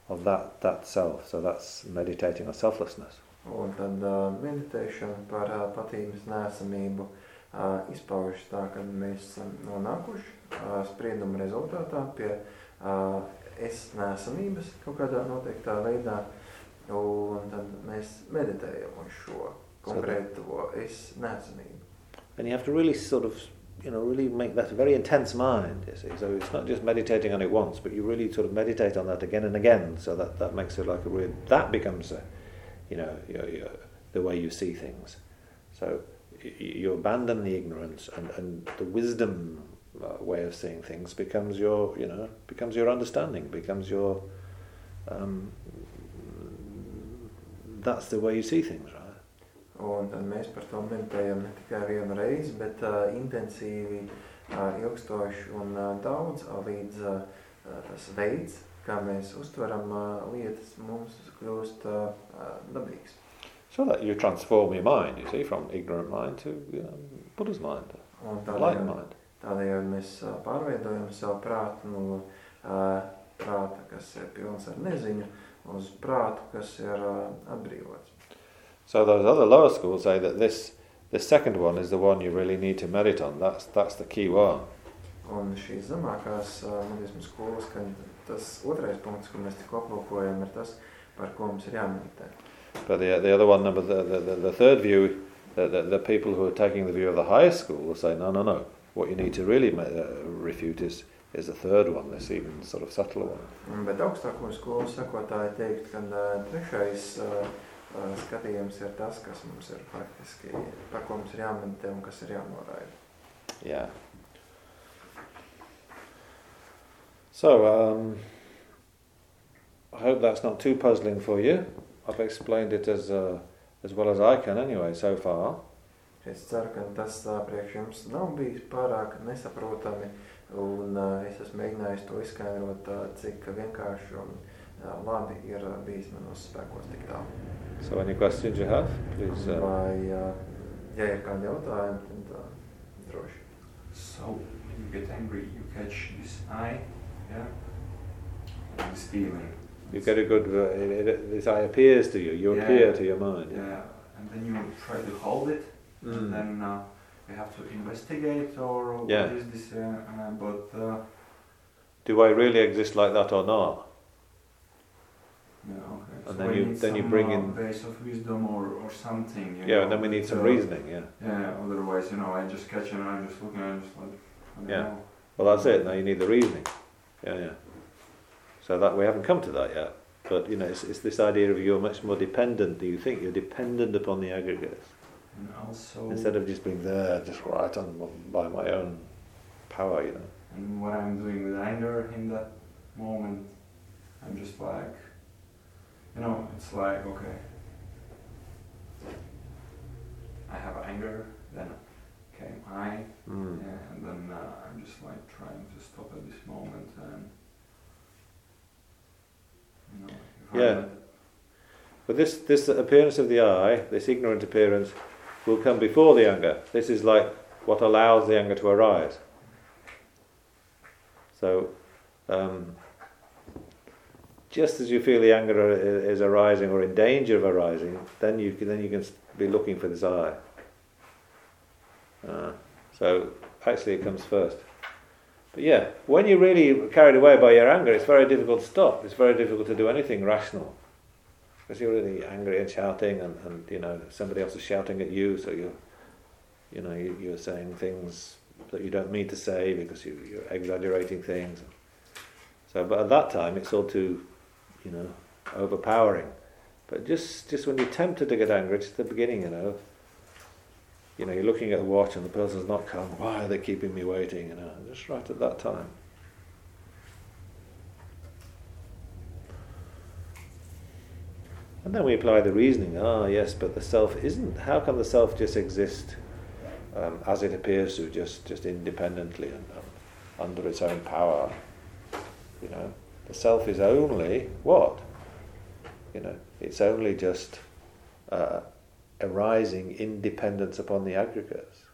of that that self. So that's meditating on selflessness. Un tad uh, meditēšana par uh, patīmes nesamību uh, izpaužas tā, ka mēs esam nonākuši uh, sprieduma rezultātā pie uh, Eh, es nesamības kaut kādā noteiktā veidā, un tad mēs meditējam uz šo konkrēto es. And you have to really sort of, you know, really make that a very intense mind, you see. So it's not just meditating on it once, but you really sort of meditate on that again and again. So that, that makes it like a real, that becomes, a, you know, your, your, the way you see things. So y- y- you abandon the ignorance and, and the wisdom way of seeing things becomes your, you know, becomes your understanding, becomes your, um, that's the way you see things, right? Un tad mēs par to meditējam ne tikai vienu reizi, bet uh, intensīvi, uh, ilgstoši un uh, daudz, uh, līdz uh, uh, tas veids, kā mēs uztveram uh, lietas, mums kļūst uh, uh, dabīgs. So that you transform your mind, you see, from ignorant mind to you know, Buddha's mind, Un tādējādi, mind. Tādējādi mēs pārveidojam savu prātu no prāta, kas ir pilns ar neziņu, uz prātu, kas ir atbrīvots. So those other lower schools say that this the second one is the one you really need to meditate on. That's that's the key one. Un šīs zemākās budismu skolas, ka tas otrais punkts, ko mēs tikko aplūkojam, ir tas, par ko mums ir jāmeditē. But the the other one, number the the, the, the third view, the, the the people who are taking the view of the higher school will say no no no. What you need to really uh, refute is is the third one, this even sort of subtler one. Un, Bet augstāko skolu sakotāji teikt, ka uh, trešais uh, uh, skatījums ir tas, kas mums ir faktiski, par ko mums ir jāmeditē un kas ir jānoraida. Yeah. So um, I hope that's not too puzzling for you. I've explained it as uh, as well as I can anyway so far. Es ceru, ka tas priekš jums nav bijis pārāk nesaprotami, un es esmu mēģinājis to izskaidrot, cik vienkārši un labi ir bijis manos spēkos tik tālu. So any questions you have, please. Uh, Vai, ja ir kādi jautājumi, tad ā, droši. So when you get angry, you catch this eye, yeah, and this feeling. you get a good. Uh, it, it, this eye appears to you. You Yeah. appear to your mind. Yeah, and then you try to hold it, Mm. and then uh, you have to investigate or Yeah. what is this, uh, uh, but uh, Do I really exist like that or not? yeah, okay. And so then you- then you bring uh, in- base of wisdom or, or something. You Yeah, know, and then we need some reasoning. Yeah. Yeah, otherwise, you know, I just catch it and I'm just looking, I'm just like, I don't Yeah. know. Well, that's it. Now you need the reasoning. Yeah, yeah. So that we haven't come to that yet. But you know, it's, it's this idea of you're much more dependent. Do you think you're dependent upon the aggregates And also, instead of just being there, just right on by my own power? You know. And what I'm doing with anger in that moment, I'm just like, you know, it's like, okay, I have anger, then came I, Mm. and then uh, I'm just like trying to stop at this moment and, you know, Yeah. But this this appearance of the I, this ignorant appearance, will come before the anger. This is like what allows the anger to arise. So, um, just as you feel the anger is arising or in danger of arising, then you can, then you can be looking for this I. Uh, so actually, it comes first. But yeah, when you're really carried away by your anger, it's very difficult to stop. It's very difficult to do anything rational because you're really angry and shouting, and, and you know somebody else is shouting at you, so you, you know, you, you're saying things that you don't mean to say because you, you're exaggerating things. So, but at that time, it's all too, you know, overpowering. But just just when you're tempted to get angry, it's the beginning, you know. You know, you're looking at the watch and the person's not come. Why are they keeping me waiting? You know, just right at that time. And then we apply the reasoning. Ah, yes, but the self isn't. How can the self just exist um, as it appears to, just just independently and um, under its own power? You know, the self is only what? You know, it's only just uh, arising independence upon the aggregates.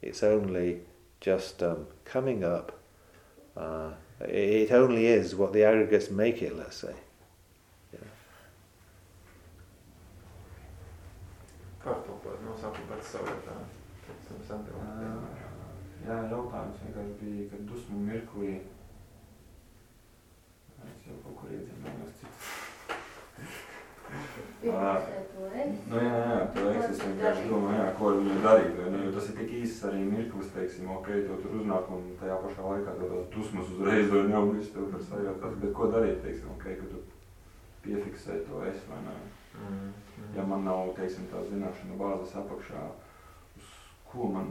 It's only just um, coming up. Uh, it only is what the aggregates make it. Let's say. Savu tā. Teiksim, samtilēt. Jā, jautājums vienkārši bija, kad dusmu mirklī es jau kaut kur iedzīvojos citu. Nu, jā, jā, to es, es vienkārši domāju, jā, ko viņu darīt. vai Ne, jo tas ir tik īsts arī mirklis, teiksim, ok, to tur uznāk un tajā pašā laikā to tās dusmas uzreiz vai jau viss tev par sajūtās, bet ko darīt, teiksim, ok, ka tu piefiksē to es vai ne. Mm. Ja man nav, teiksim, tā zināšana bāzes apakšā, uz ko man,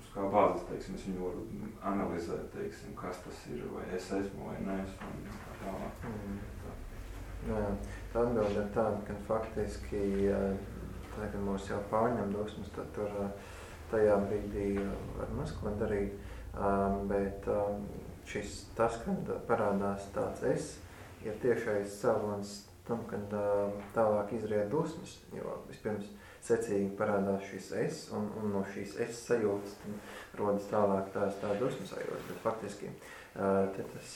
uz kā bāzes, teiksim, es viņu varu analizēt, teiksim, kas tas ir, vai es esmu vai neesmu, tā tālāk. Mm. Jā, tā atbilde ir tāda, ka faktiski, tā, kad mūs jau pārņem dusmas, tad tur tajā brīdī var maz ko darīt. Bet šis tas, kad parādās tāds es, ir tiešais cēlonis tam, kad tālāk izriet dusmas, jo vispirms secīgi parādās šis es, un, un no šīs es sajūtas rodas tālāk tās tā dusmas sajūtas, bet faktiski te tas,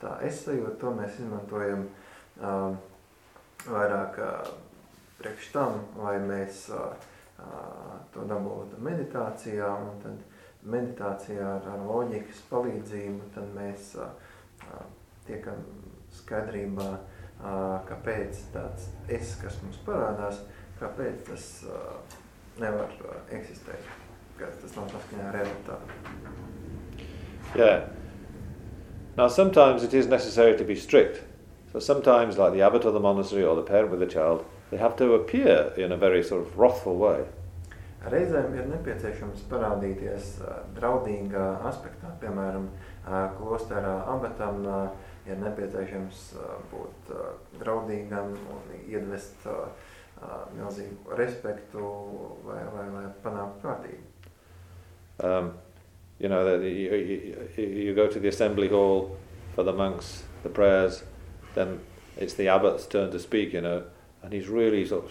tā es sajūta, to mēs izmantojam vairāk priekš tam, lai mēs to dabūtu meditācijā, un tad meditācijā ar, ar loģikas palīdzību, tad mēs tiekam skaidrībā, uh, kāpēc tāds es, kas mums parādās, kāpēc tas nevar eksistēt, ka tas nav saskaņā ar realitāti. Yeah. Now, sometimes it is necessary to be strict. So sometimes, like the abbot of the monastery or the parent with the child, they have to appear in a very sort of wrathful way. Reizēm ir nepieciešams parādīties draudīgā aspektā, piemēram, klosterā abatam uh, ir nepieciešams būt draudīgam un iedvest milzīgu respektu, lai, lai, kārtību. Um, you know, that you, you, you go to the assembly hall for the monks, the prayers, then it's the abbot's turn to speak, you know, and he's really sort of,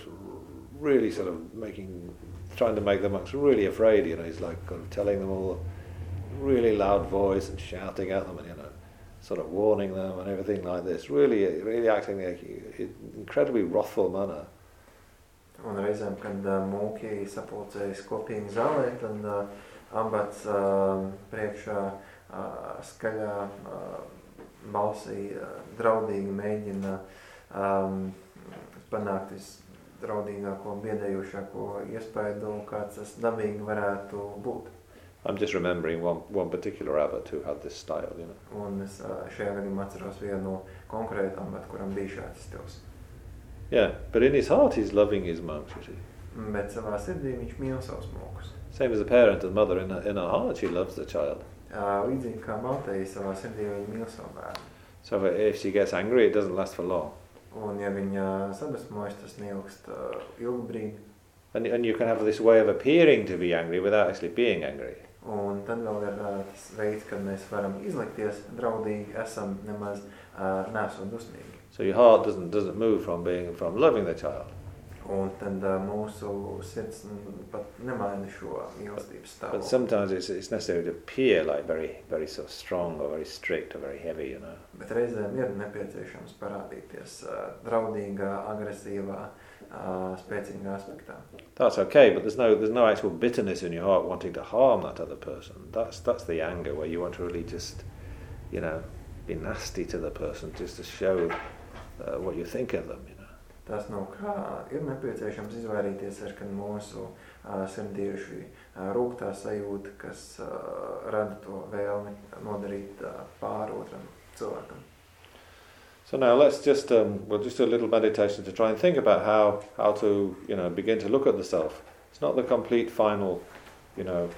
really sort of making, trying to make the monks really afraid, you know, he's like kind of telling them all really loud voice and shouting at them and, you know, sort of warning them and everything like this, really, really acting in an incredibly wrathful manner. Un reizēm, kad uh, mūki sapulcējas kopīgi zālē, tad uh, ambats uh, priekšā uh, skaļā uh, balsī uh, draudīgi mēģina um, panākt visdraudīgāko, biedējošāko iespēju, kāds tas dabīgi varētu būt. I'm just remembering one, one particular abbot who had this style, you know. Un es uh, šajā gadījumā atceros vienu konkrētu ambatu, kuram bija šāds stils. Yeah, but in his heart he's loving his monks, you see. Bet savā sirdī viņš mīl savus mūkus. Same as a parent and mother in her, in her heart, she loves the child. Uh, līdzīgi kā Maltēji savā sirdī viņa mīl savu bērnu. So if she gets angry, it doesn't last for long. Un ja viņa sadusmojas, tas neilgst uh, ilgu brīdi. And, and you can have this way of appearing to be angry without actually being angry. Un tad vēl ir uh, tas veids, kad mēs varam izlikties draudīgi, esam nemaz uh, nesot dusmīgi. So your heart doesn't, doesn't move from being from loving the child. Un tad uh, mūsu sirds mm, pat nemaina šo mīlestības But stāvokli. sometimes it's, it's necessary to appear like very, very sort of strong or very strict or very heavy, you know. Bet reizēm ir nepieciešams parādīties uh, draudīgā, agresīvā, uh, spēcīgā aspektā. That's okay, but there's no, there's no actual bitterness in your heart wanting to harm that other person. That's, that's the anger where you want to really just, you know, be nasty to the person just to show uh, what you think of them, you know. Tas no kā ir nepieciešams izvairīties, ir, kad mūsu uh, sirdī ir šī uh, rūgtā sajūta, kas uh, rada to vēlmi nodarīt uh, pāri otram cilvēkam. So now let's just um, we'll just do a little meditation to try and think about how how to you know begin to look at the self. It's not the complete final, you know,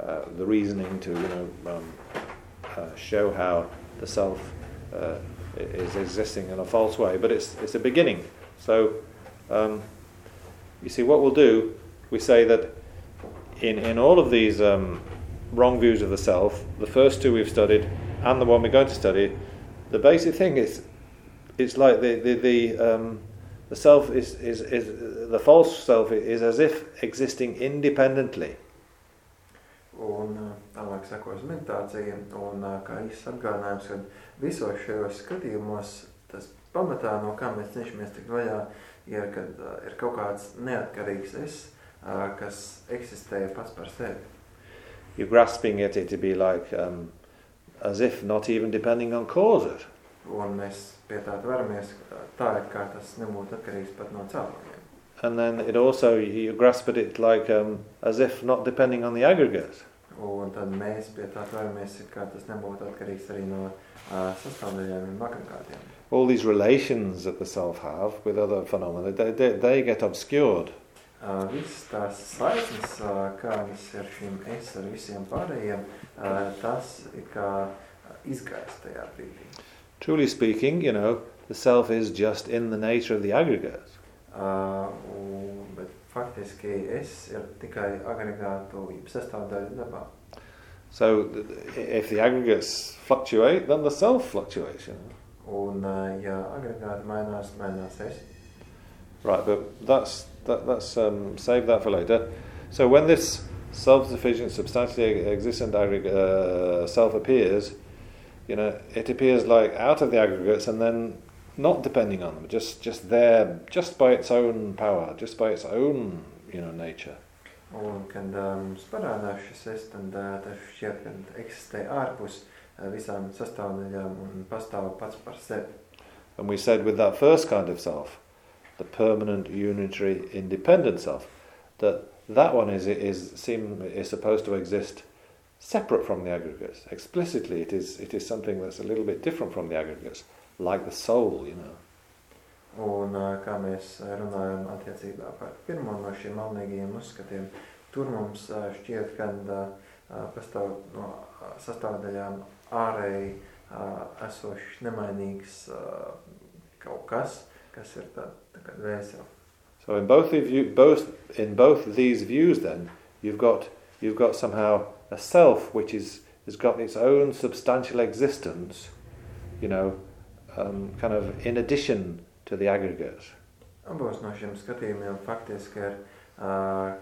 uh, the reasoning to you know um, uh, show how the self uh, is existing in a false way, but it's it's a beginning. So um, you see, what we'll do, we say that in in all of these um, wrong views of the self, the first two we've studied, and the one we're going to study, the basic thing is it's like the the the, um, the self is, is is the false self is as if existing independently. Un uh, tālāk sekos meditācija, un uh, kā īsts atgādinājums, ka visos šajos skatījumos tas pamatā, no kā mēs cenšamies tikt vaļā, ir, kad uh, ir kaut kāds neatkarīgs es, kas eksistē pats par sevi. You're grasping it to be like um, as if not even depending on causes. Un mēs pie tā veramies uh, tā, it kā tas nebūtu atkarīgs pat no cēloņiem. And then it also you grasp at it like um, as if not depending on the aggregates. Un tad mēs pie tā veramies, kā tas nebūtu atkarīgs arī no uh, sastāvdaļām un agregātiem. All these relations that the self have with other phenomena, they, they, they get obscured. Uh, visas tās saiknes, uh, kādas ir šim es ar visiem pārējiem, uh, tas ir kā izgaist tajā brīdī. Truly speaking, you know, the self is just in the nature of the dabā. So if the aggregates fluctuate, then the self fluctuates. You know? Right, but that's that, that's um, save that for later. So when this self-sufficient, substantially existent aggregate uh, self appears, you know, it appears like out of the aggregates and then not depending on them, just just there, just by its own power, just by its own you know nature. Un, kad mums parādās šis uh, tas šķiet, ka eksistē ārpus uh, visām sastāvdaļām un pastāv pats par sevi. And we said with that first kind of self, the permanent, unitary, independent self, that that one is is seem is supposed to exist separate from the aggregates. Explicitly, it is it is something that's a little bit different from the aggregates, like the soul, you know. Un kā mēs runājam attiecībā par pirmo no šiem malnīgajiem uzskatiem, tur mums šķiet, ka pastāv no sastāvdaļām ārēji esošs nemainīgs kaut kas, kas ir tā, tā kā. So in both of you, both in both these views, then you've got you've got somehow a self which is has got its own substantial existence, you know, um, kind of in addition to the aggregate. Abos no šiem skatījumiem faktiski ir uh,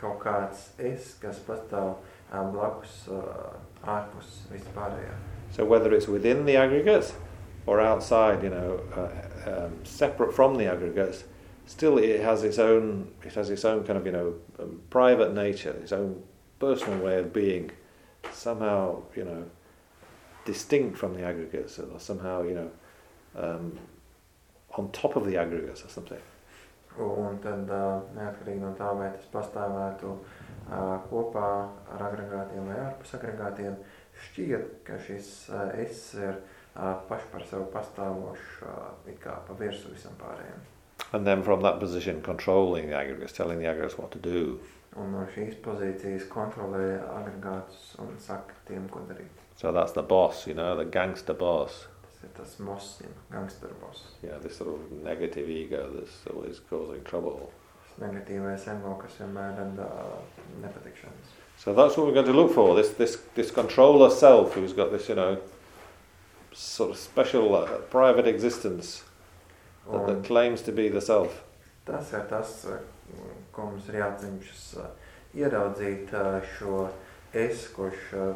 kaut kāds es, kas pastāv uh, blakus uh, ārpus vispārējā. So whether it's within the aggregates or outside, you know, uh, um, separate from the aggregates, still it has its own it has its own kind of you know um, private nature, its own personal way of being, somehow you know distinct from the aggregates or somehow you know um, on top of the aggregates or something. Un tad uh, neatkarīgi no tā, vai tas pastāvētu uh, kopā ar agregātiem vai ārpus agregātiem, šķiet, ka šis uh, es ir uh, paši par sevi pastāvošs uh, it kā pa virsu visam pārējiem. And then from that position, controlling the aggregates, telling the aggregates what to do. Un no šīs pozīcijas kontrolē agregātus un saka tiem, ko darīt. So that's the boss, you know, the gangster boss. Tas ir tas moss, gangster boss. Yeah, this sort of negative ego that's always causing trouble. Tas negatīvais ego, kas vienmēr rada nepatikšanas. So that's what we're going to look for. This this this controller self who's got this, you know, sort of special uh, private existence that, that claims to be the self. tas ir tas, ko mums ir jācenšas uh, ieraudzīt uh, šo es, kurš uh,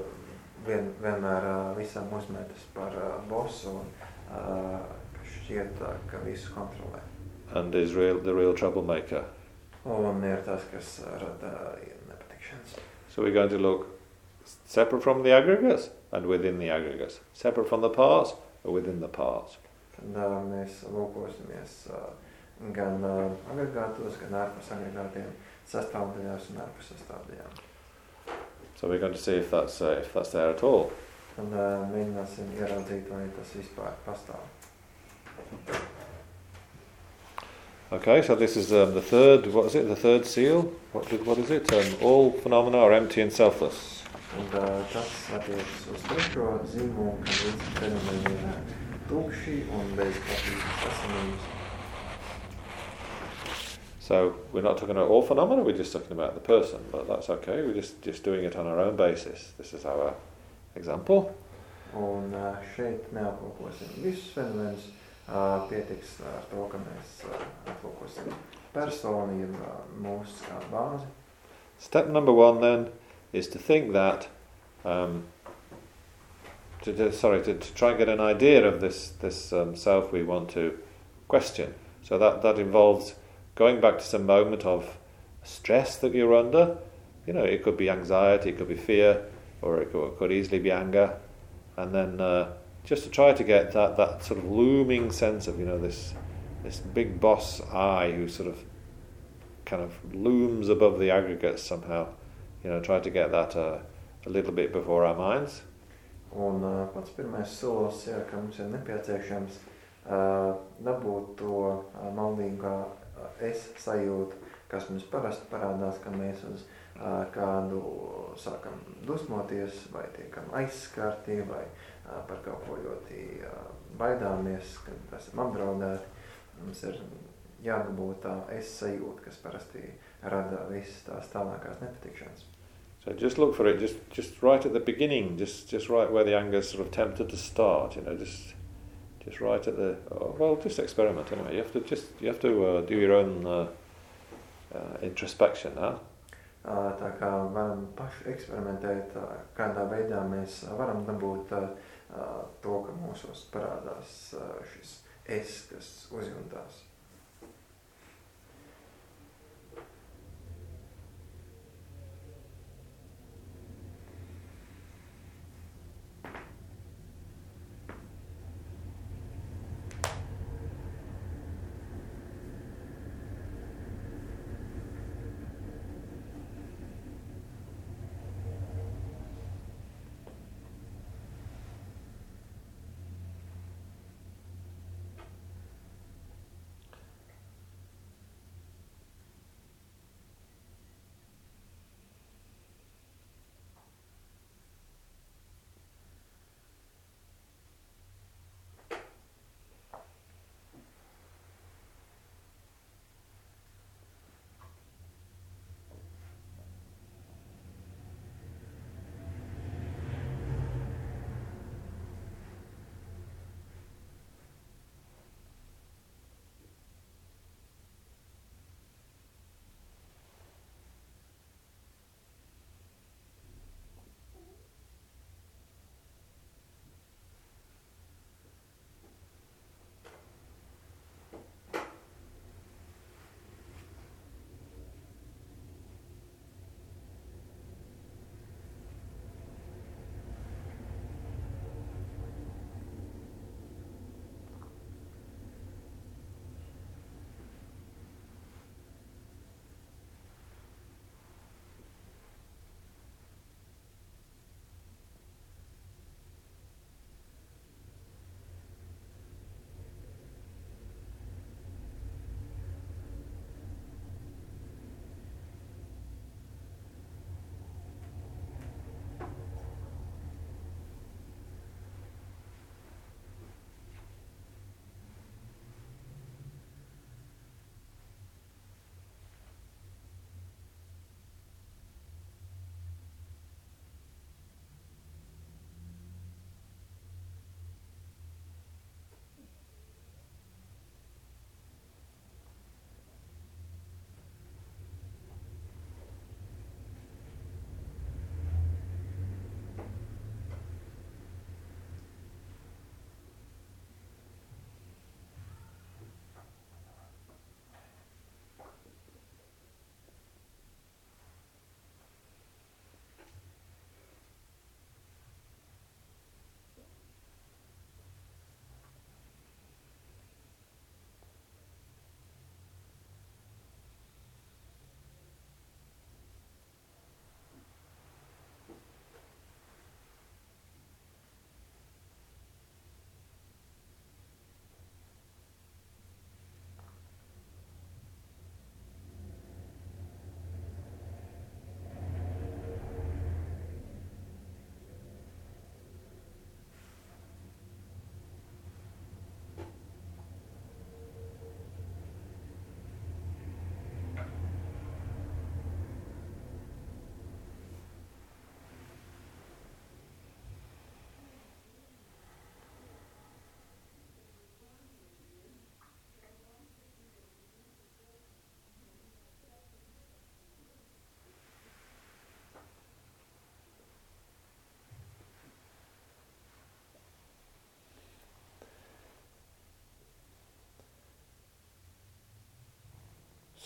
vien, vienmēr visam uzmetas par bosu un šķiet, ka visu kontrolē. and is real the real troublemaker. Un ir tas, kas rada nepatikšanas. So we're going to look separate from the aggregates and within the aggregates, separate from the parts or within the parts. Tad uh, mēs lūkosimies uh, gan uh, agregātos, gan ārpus agregātiem, sastāvdaļās un ārpus sastāvdaļām. So we're going to see if that's uh, if that's there at all. Un uh, mēģināsim ieraudzīt, vai tas vispār pastāv. Okay, so this is um, the third. What is it? The third seal. What what is it? Um, all phenomena are empty and selfless. Un uh, tas attiecas uz trešo zīmolu, ka visi fenomeni ir tukši un bez patīkas esamības. So we're not talking about all phenomena. We're just talking about the person, but that's okay. We're just just doing it on our own basis. This is our example. Un uh, šeit neaplūkosim visus fenomenus, uh, pietiks ar to, ka mēs uh, aplūkosim personu, jeb uh, mūsu kā bāzi. Step number one then is to think that, um, to, to, sorry, to, to try and get an idea of this this um, self we want to question. So that that involves going back to some moment of stress that you're under. You know, it could be anxiety, it could be fear, or it could, it could easily be anger, and then uh, just to try to get that that sort of looming sense of you know this this big boss I who sort of kind of looms above the aggregates somehow. You know, try to get that uh, a little bit before our minds. Un uh, pats pirmais solis ir, ka mums ir nepieciešams uh, dabūt to uh, maldīgā es sajūtu, kas mums parasti parādās, kad mēs uz kādu sākam dusmoties, vai tiekam aizskarti, vai par kaut ko ļoti baidāmies, kad esam apdraudēti. Mums ir jādabūt tā es sajūta, kas parasti rada visas tās tālākās nepatikšanas. So just look for it, just just right at the beginning, just just right where the anger is sort of tempted to start. You know, just just right at the oh, well, just experiment anyway. You have to just you have to uh, do your own uh, uh, introspection. Huh? Uh, Tā kā varam paši eksperimentēt, kādā veidā mēs varam dabūt to, ka mūsos parādās šis es, kas uzjuntās.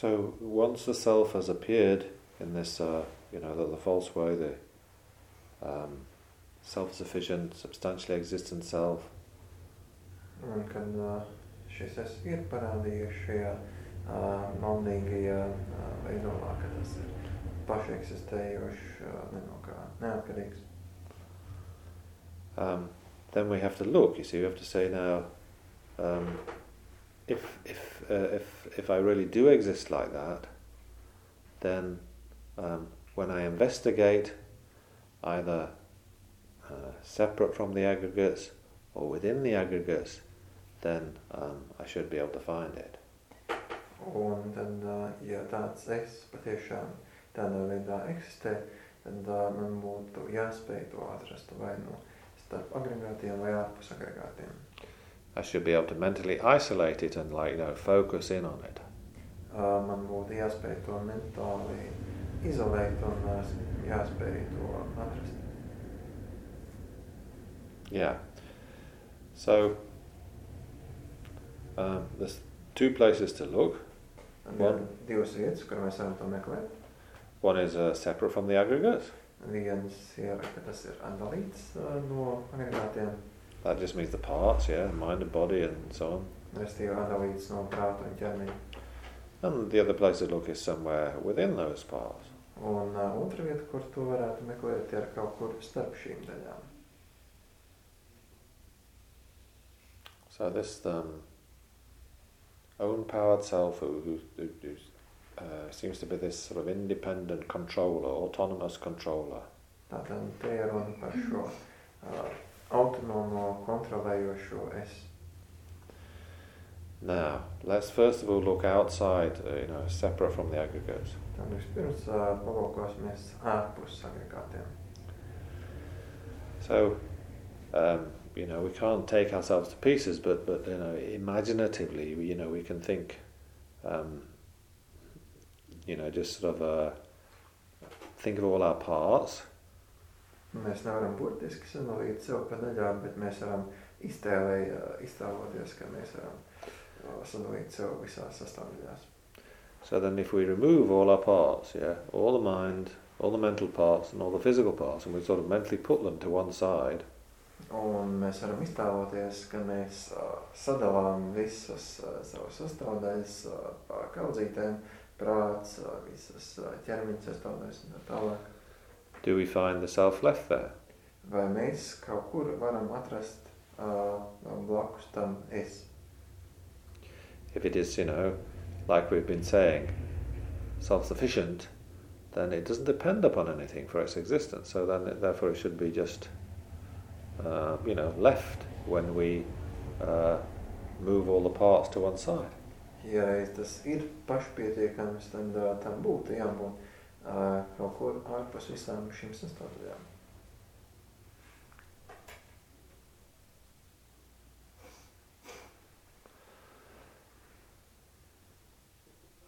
So once the self has appeared in this, uh, you know, the, the false way, the um, self-sufficient, substantially existent self. Un kad uh, šis es ir parādījies šajā uh, uh, veidolā, ka tas ir pašeksistējošs, uh, ne no kā neatkarīgs. Um, then we have to look. You see, we have to say now, um, if if uh, if if I really do exist like that, then um, when I investigate, either uh, separate from the aggregates or within the aggregates, then um, I should be able to find it. Un tad, uh, ja tāds es patiešām tādā veidā eksistē, tad uh, man būtu jāspēj to atrast vai nu starp agregātiem vai ārpus agregātiem. I should be able to mentally isolate it and like you know focus in on it. Uh, man būtu jāspēj to mentāli izolēt un uh, jāspēj to atrast. Yeah. So um, there's two places to look. One. divas vietas, kur mēs varam to meklēt. One is uh, separate from the aggregates. Viens ir, ka tas ir atdalīts uh, no agregātiem, That just means the parts, yeah, mind and body and so on. restīvi atdalīts no prāta un ķermeņa. And the other place to look is somewhere within those parts. Un uh, otra vieta, kur to varētu meklēt, ir kaut kur starp šīm daļām. So this um, own powered self who, who, who uh, seems to be this sort of independent controller, autonomous controller. Tātad te ir runa par šo uh, autonomo kontrolējošo es. Now, let's first of all look outside, uh, you know, separate from the aggregates. Tad vispirms uh, palūkosimies ārpus agregātiem. So, um, you know, we can't take ourselves to pieces, but, but you know, imaginatively, you know, we can think, um, you know, just sort of uh, think of all our parts, Mēs nevaram burtiski sanalīt sev pa daļām, bet mēs varam iztēlē, iztēloties, ka mēs varam uh, sanalīt sev visās sastāvdaļās. So then, if we remove all our parts, yeah, all the mind, all the mental parts, and all the physical parts, and we sort of mentally put them to one side, Un mēs varam iztēloties, ka mēs uh, sadalām visas uh, savas sastāvdaļas uh, pa kaudzītēm, prāts, uh, visas uh, ķermeņa sastāvdaļas un tā tālāk. Do we find the self left there? Vai mēs kaut kur varam atrast uh, blakus tam es? If it is, you know, like we've been saying, self sufficient, then it doesn't depend upon anything for its existence. So then, it, therefore, it should be just, uh, you know, left when we uh, move all the parts to one side. Ja reiz tas ir pašpietiekams, tad uh, tam būtu jābūt kaut kur ārpus visām šīm sastāvdaļām.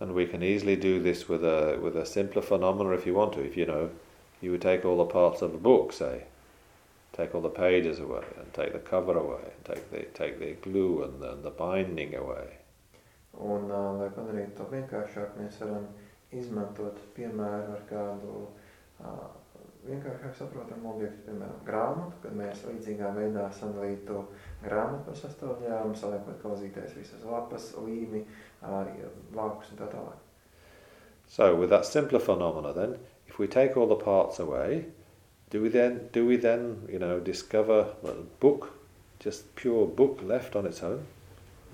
And we can easily do this with a with a simpler phenomenon if you want to. If you know, you would take all the parts of a book, say, take all the pages away, and take the cover away, and take the take the glue and the, and the binding away. Un, uh, lai padarītu to vienkāršāk, mēs varam izmantot piemēru ar kādu uh, saprotamu objektu, piemēram, grāmatu, kad mēs līdzīgā veidā sadalītu grāmatu par sastāvdaļām, saliekot visas lapas, līmi, uh, un tā tālāk. So, with that simpler phenomena, then, if we take all the parts away, do we then do we then you know discover a book, just pure book left on its own?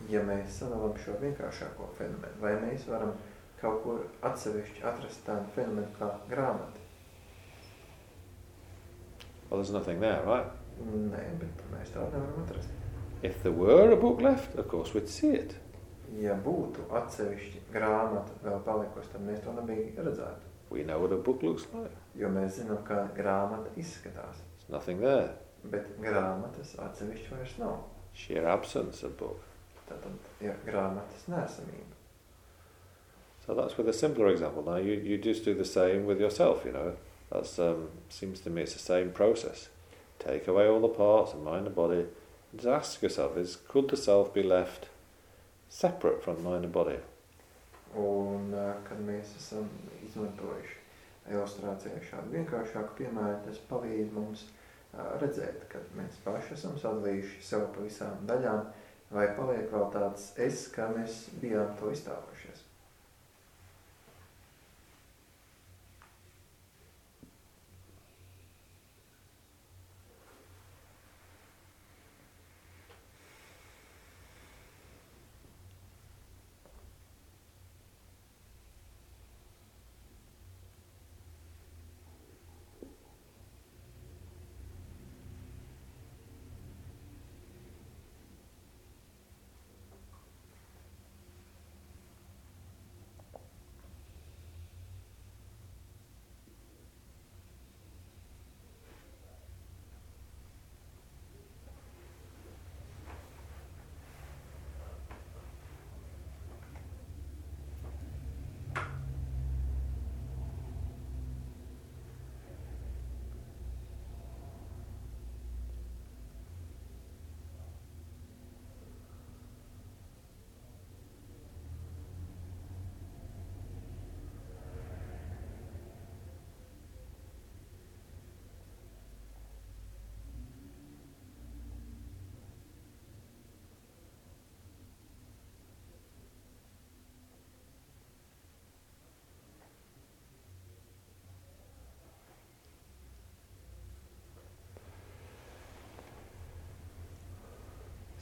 Ja mēs sadalām šo vienkāršāko fenomenu, vai mēs varam kaut kur atsevišķi atrast tādu fenomenu kā grāmata? Well, there's nothing there, right? Nē, bet mēs tādu nevaram atrast. If there were a book left, of course we'd see it. Ja būtu atsevišķi grāmata vēl palikusi, tad mēs to nebija redzētu. We know what a book looks like. Jo mēs zinām, kā grāmata izskatās. There's nothing there. Bet grāmatas atsevišķi vairs nav. Sheer absence of book. Tātad ir grāmatas nesamība. So that's with a simpler example. Now you, you just do the same with yourself, you know. That um, seems to me it's the same process. Take away all the parts and mind and body. Just ask yourself: Is could the self be left separate from mind and body? Un, kad mēs esam izmantojuši ilustrācijā šādu vienkāršāku piemēru, tas palīdz mums redzēt, ka mēs paši esam sadalījuši sev pa visām daļām, vai paliek vēl tāds es, kā mēs bijām to iztāvojušies.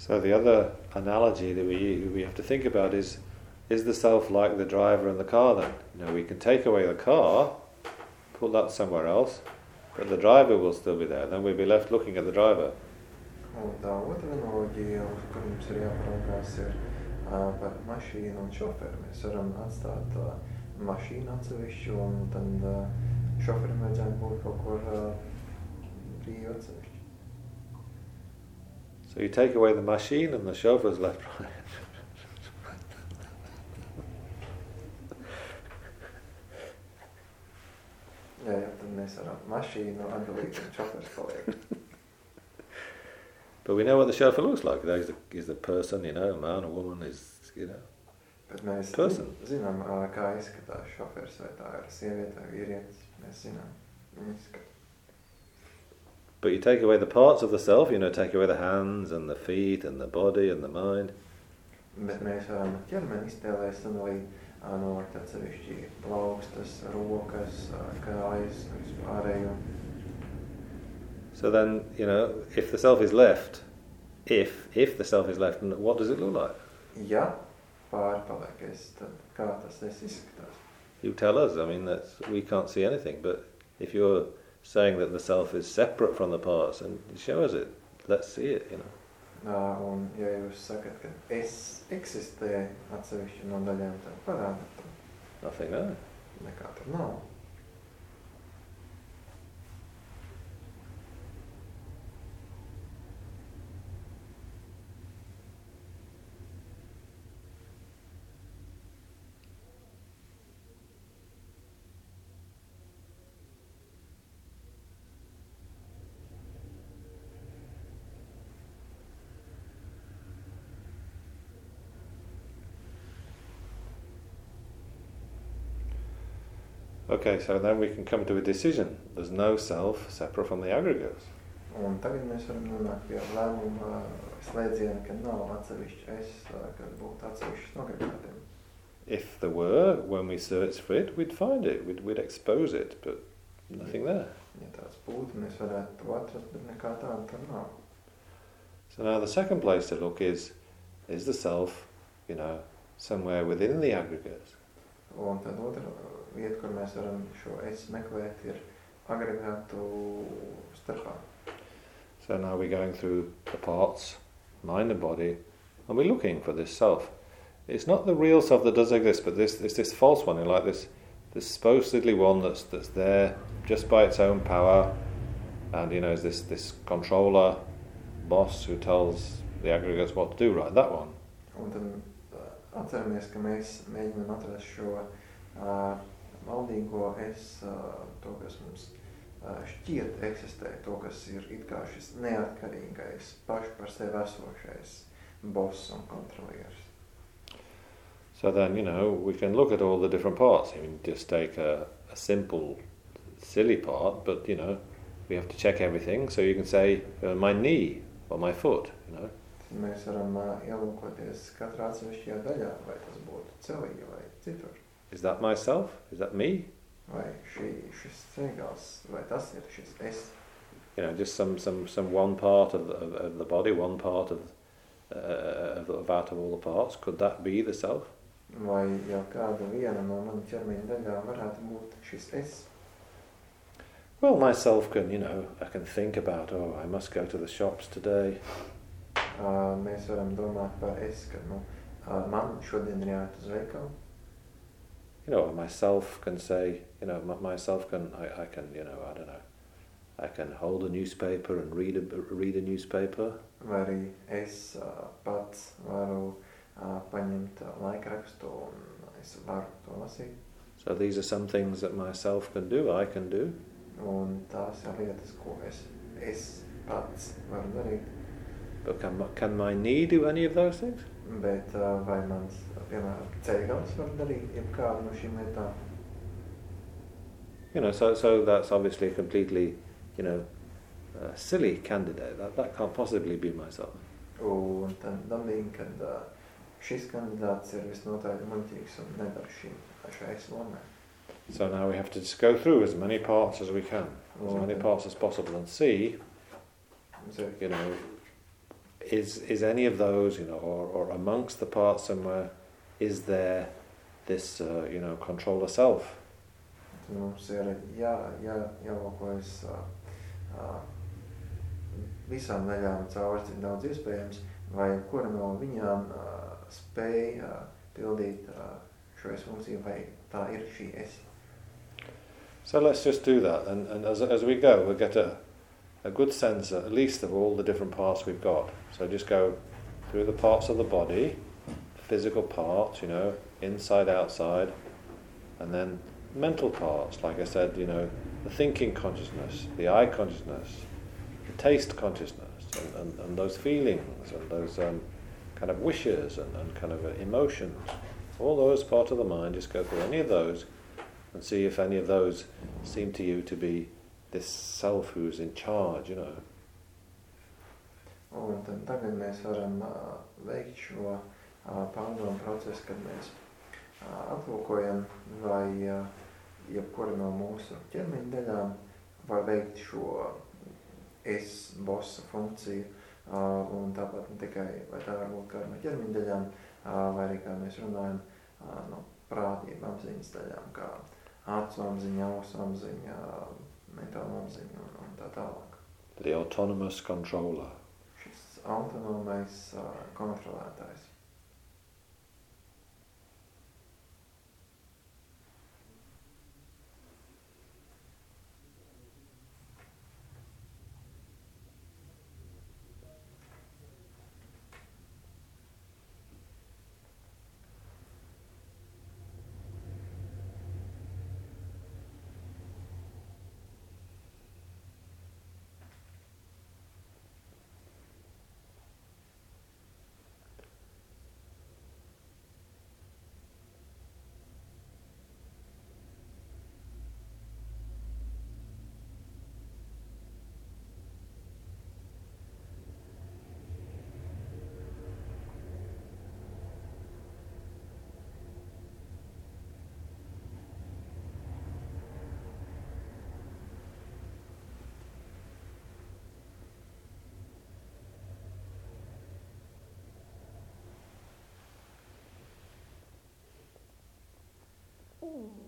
So the other analogy that we we have to think about is is the self like the driver in the car then? You know, we can take away the car, put that somewhere else, but the driver will still be there. Then we'll be left looking at the driver. Un tā otra analoģija, uz kur mums ir jāparaugās, ir par mašīnu un šoferi. Mēs varam atstāt mašīnu atsevišķu, un tad šoferim vajadzētu būt kaut kur brīvi atsevišķi. So you take away the machine and the chauffeur's left right. Jā, jā, tad mēs varam mašīnu atdalīt un šofers paliek. But we know what the chauffeur looks like. He's the, he's the person, you know, a man, a woman, is, you know. Bet mēs Person. zinām, kā izskatās šofers, vai tā ir sieviete vai vīrietis. Mēs zinām. But you take away the parts of the self, you know, take away the hands and the feet and the body and the mind. Mēs varam um, ķermeni iztēlēt sadalīt ā, uh, nolikt atsevišķi plaukstas, rokas, uh, kājas, vispārējo. So then, you know, if the self is left, if if the self is left, what does it look like? Ja pāri paliek es, tad kā tas es izskatās? You tell us. I mean, that's we can't see anything. But if you're saying that the self is separate from the parts, and show us it. Let's see it. You know. Ā, Un ja jūs sakat, ka es eksistē atsevišķi no daļām, tad parādat to. Nothing there. Nekā tur nav. Okay, so then we can come to a decision. There's no self separate from the aggregates. Un tagad mēs varam nonākt pie lēmuma slēdziena, ka nav atsevišķi es, kad būtu atsevišķs no. If there were, when we search for it, we'd find it. We'd, we'd expose it, but nothing there. Ja tāds būtu, mēs varētu to atrast, bet nekā tāda tur nav. So now the second place to look is, is the self, you know, somewhere within the aggregates. Un tad otra vieta, kur mēs varam šo es meklēt, ir agregātu starpā. So now we're going through the parts, mind and body, and we're looking for this self. It's not the real self that does exist, but this it's this false one, like this this supposedly one that's that's there just by its own power, and you know is this this controller, boss who tells the aggregates what to do. Right, that one. Un tad atceramies, ka mēs mēģinām atrast šo uh, maldīgo es, to, kas mums šķiet eksistē, to, kas ir it kā šis neatkarīgais, paši par sevi esošais boss un kontrolieris. So then, you know, we can look at all the different parts. I mean, just take a, a simple, silly part, but, you know, we have to check everything. So you can say, uh, my knee or my foot, you know. Mēs varam uh, ielūkoties katrā atsevišķajā daļā, vai tas būtu celī vai citur. Is that myself? Is that me? Vai šī, šis ceļgals, vai tas ir šis es. You know, just some, some, some one part of the, of, of the body, one part of, uh, of, of out of all the parts. Could that be the self? Vai jau kāda viena no mana ķermeņa daļām varētu būt šis es. Well, myself can, you know, I can think about, oh, I must go to the shops today. Uh, mēs varam domāt par es, ka nu, uh, man šodien ir jāiet uz veikalu. You know, myself can say, you know, my- myself can, I, I can, you know, I don't know, I can hold a newspaper and read a, read a newspaper. Vai es uh, pats varu uh, paņemt uh, laikrakstu un es varu to lasīt. So these are some things that myself can do, I can do. Un tās ir lietas, ko es, es pats varu darīt. But can, can my knee do any of those things? Bet uh, vai mans, piemēram, ceļgals var darīt jebkādu no šīm lietām? You know, so, so that's obviously a completely, you know, uh, silly candidate. That, that can't possibly be myself. Un tad dabīgi, kad uh, šis kandidāts ir visnotaļ muļķīgs un nedara šī, šai es. So now we have to just go through as many parts as we can, as many parts as possible, and see, you know, is is any of those, you know, or, or amongst the parts somewhere, is there this, uh, you know, controller self? Mums ir jā, jā, jālūkojas uh, uh, visām daļām cauri, cik daudz iespējams, vai kura no viņām uh, spēj uh, pildīt uh, šo es funkciju, vai tā ir šī es. So let's just do that, and, and as, as we go, we'll get a, a good sense, at least, of all the different parts we've got. So just go through the parts of the body, physical parts, you know, inside, outside, and then mental parts, like I said, you know, the thinking consciousness, the eye consciousness, the taste consciousness, and, and, and those feelings, and those um, kind of wishes, and, and kind of uh, emotions. All those parts of the mind, just go through any of those and see if any of those seem to you to be this self who's in charge, you know. Un tad tagad mēs varam veikt šo pārdomu procesu, kad mēs aplūkojam, vai jebkura no mūsu ķermeņa daļām var veikt šo es bossa funkciju, un tāpat ne tikai, vai tā var būt kāda no ķermeņa daļām, vai arī, kā mēs runājam, no prātību apziņas daļām, kā acu apziņa, ausu apziņa, mentāla apziņa un, un tā tālāk. The autonomous controller autonomais uh, kontrolētājs. um,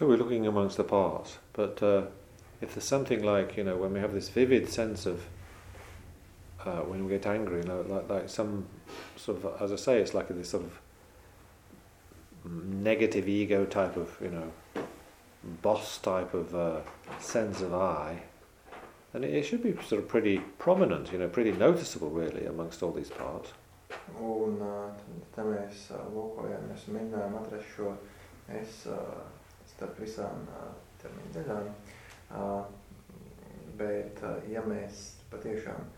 So we're looking amongst the parts, but uh, if there's something like you know when we have this vivid sense of uh, when we get angry, you know, like like some sort of as I say, it's like this sort of negative ego type of you know boss type of uh, sense of I, and it, it should be sort of pretty prominent, you know, pretty noticeable really amongst all these parts. Un uh, te mēs uh, lūkojamies, mēģinājām atrast šo es uh, starp visām ķermeņa daļām. Bet, ja mēs patiešām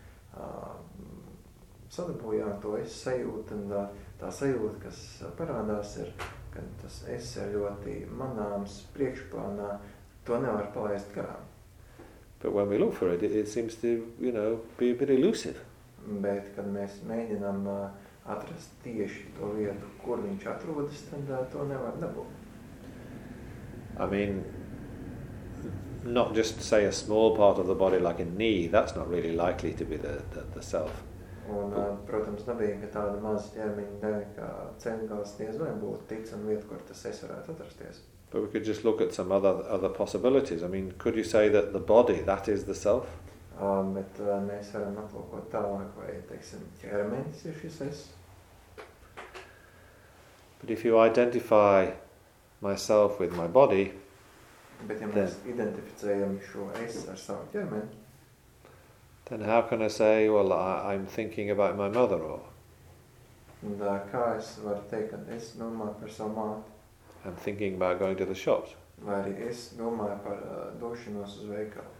sadabūjām to es sajūtu, uh, tā sajūta, kas parādās, ir, ka tas es ir ļoti manāms priekšplānā, to nevar palaist garām. But when we look for it, it, it seems to, you know, be a bit elusive. Bet, kad mēs mēģinām uh, atrast tieši to vietu, kur viņš atrodas, tad uh, to nevar dabūt. I mean, not just say a small part of the body like a knee, that's not really likely to be the, the, the self. Un, uh, protams, nebija, tāda maza ķermeņa daļa kā diez vai būtu ticama vieta, kur tas es varētu atrasties. But we could just look at some other other possibilities. I mean, could you say that the body, that is the self? Uh, bet uh, mēs varam aplūkot tālāk, vai, teiksim, ķermenis ir šis es. But if you identify myself with my body, Bet ja mēs šo es ar savu ķermeni, then how can I say, well, I, I'm thinking about my mother, or uh, kā es varu teikt, ka es domāju par savu māti, I'm thinking about going to the shops? vai arī es domāju par uh, došanos uz veikalu.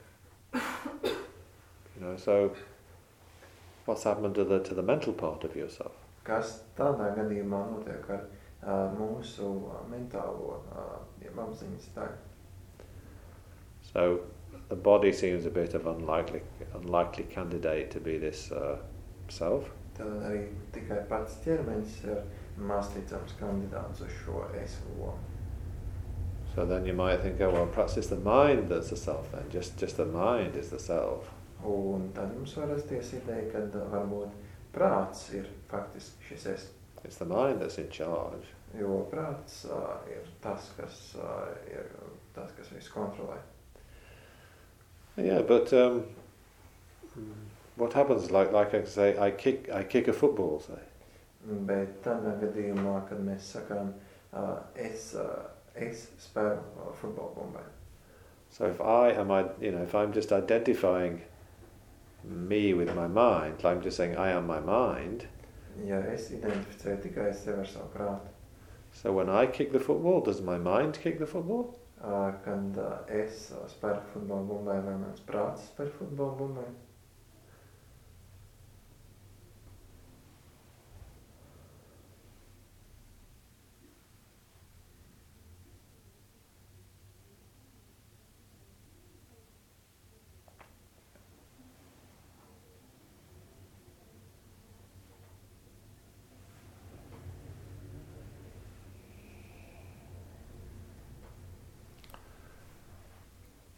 You know, so what's happened to the to the mental part of yourself? Kas tādā gadījumā notiek ar mūsu uh, mentālo uh, apziņas daļu? So the body seems a bit of unlikely unlikely candidate to be this uh, self. Tad arī tikai pats ķermenis ir masticams kandidāts uz šo es lomu. So then you might think, oh well, perhaps it's the mind that's the self then. Just just the mind is the self. Un tad mums var rasties ideja, ka uh, varbūt prāts ir faktiski šis es. It's the mind that's in charge. Jo prāts uh, ir tas, kas uh, ir tas, kas visu kontrolē. Yeah, but um, what happens? Like like I say, I kick I kick a football, say. Bet tādā gadījumā, kad mēs sakām, uh, es, uh, es spēru uh, futbola bumbai. So if I am I you know if I'm just identifying me with my mind, like I'm just saying I am my mind. Ja es identificēju tikai sevi ar savu prātu, So when I kick the football, does my mind kick the football? uh, kad uh, es spēru futbola bumbai vai mans prāts spēr futbola bumbai,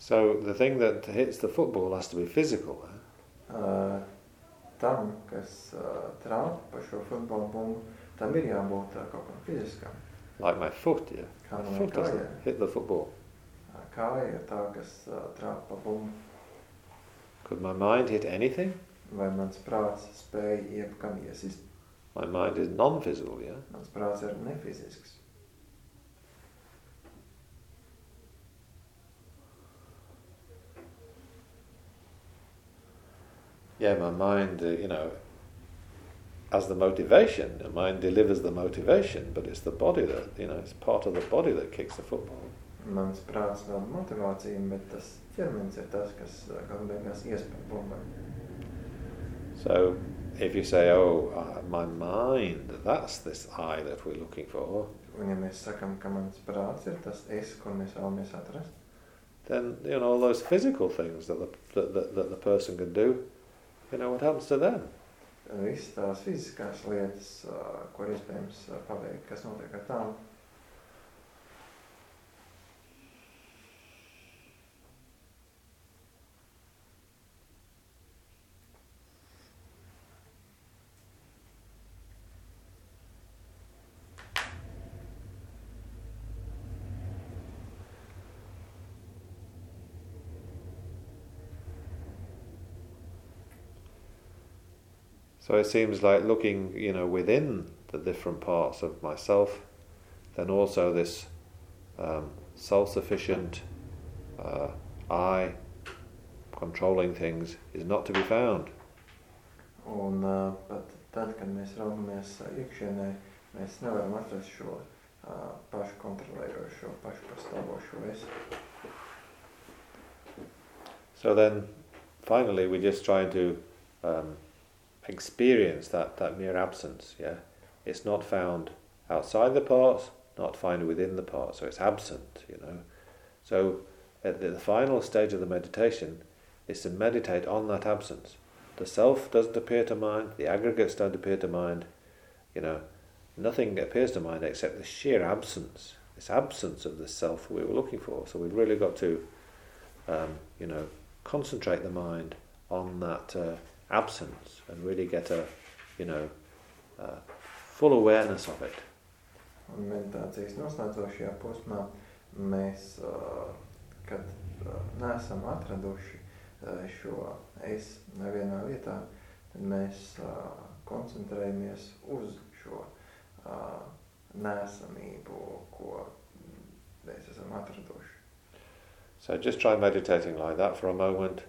So the thing that hits the football has to be physical. eh? uh, tam, kas uh, trauc pa šo futbola bumbu, tam ir jābūt uh, kaut kam fiziskam. Like my foot, yeah. Kā My foot kājām. hit the football. Uh, Kāja ir tā, kas uh, trauc pa bumbu. Could my mind hit anything? Vai mans prāts spēja jebkam iesist? My mind is non-physical, yeah. Mans prāts ir nefizisks. Yeah, my mind, uh, you know, as the motivation, the mind delivers the motivation, but it's the body that, you know, it's part of the body that kicks the football. Mans prāts bet tas ķermenis ir tas, kas uh, galu beigās iespēja bumbai. So if you say, oh, uh, my mind, that's this I that we're looking for, Un ja mēs sakam, ka mans prāts ir tas es, mēs vēlamies atrast, then, you know, all those physical things that the, that, that, that the person can do, you know, what happens to them? visas tās fiziskās lietas, ko iespējams paveikt, kas notiek ar tām, So it seems like looking, you know, within the different parts of myself, then also this um, self-sufficient uh, I controlling things is not to be found. Un uh, pat tad, kad mēs raugamies uh, iekšienē, mēs nevaram atrast šo uh, pašu kontrolējošo, pašu pastāvošo es. So then, finally, we're just trying to um, experience that, that mere absence, yeah? It's not found outside the parts, not found within the parts, so it's absent, you know. So at the, final stage of the meditation is to meditate on that absence. The self doesn't appear to mind, the aggregates don't appear to mind, you know, nothing appears to mind except the sheer absence, this absence of the self we were looking for. So we've really got to, um, you know, concentrate the mind on that uh, absence and really get a, you know, uh, full awareness of it. Un meditācijas noslēdzošajā posmā mēs, uh, kad uh, neesam atraduši uh, šo es nevienā vietā, tad mēs koncentrējamies uz šo nesamību, ko mēs esam atraduši. So just try meditating like that for a moment.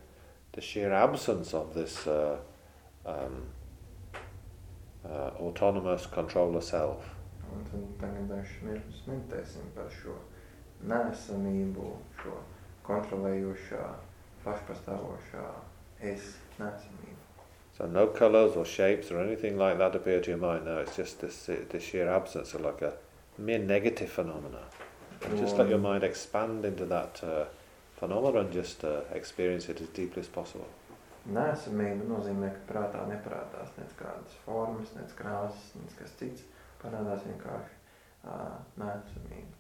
The sheer absence of this uh, um, uh, autonomous controller self. Un tad tagad dažus mirklus meditēsim par šo nesamību, šo kontrolējošā, pašpastāvošā es nesamību. So no colours or shapes or anything like that appear to your mind. No, it's just this, this sheer absence of like a mere negative phenomena. And just let your mind expand into that uh, phenomena and just uh, experience it as deeply as possible. Nēsamība nozīmē, ka prātā neparādās nec kādas formas, nec krāsas, nec kas cits. Parādās vienkārši uh, nēsamība.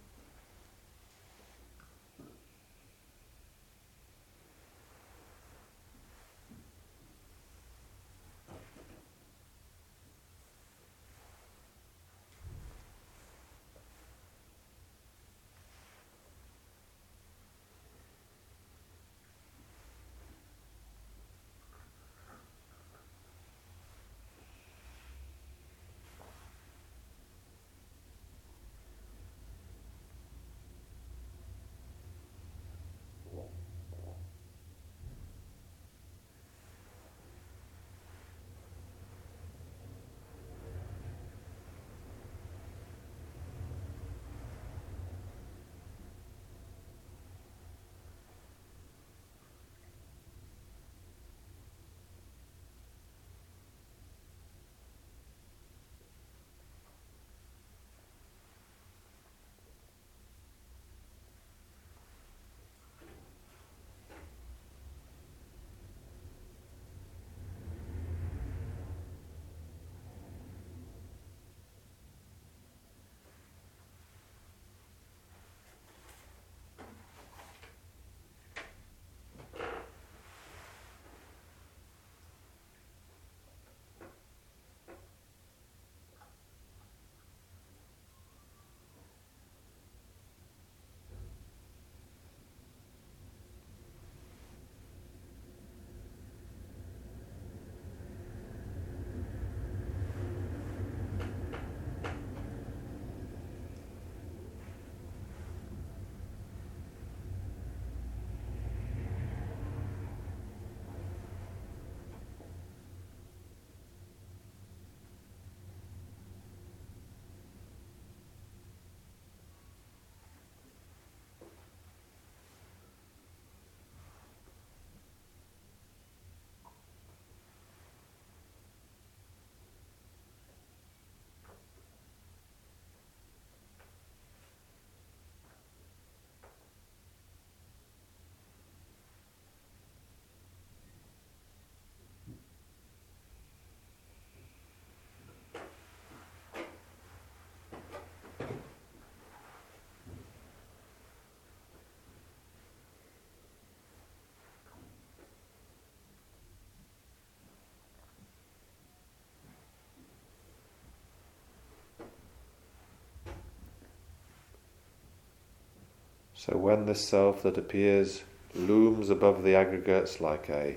So when this self that appears looms above the aggregates like a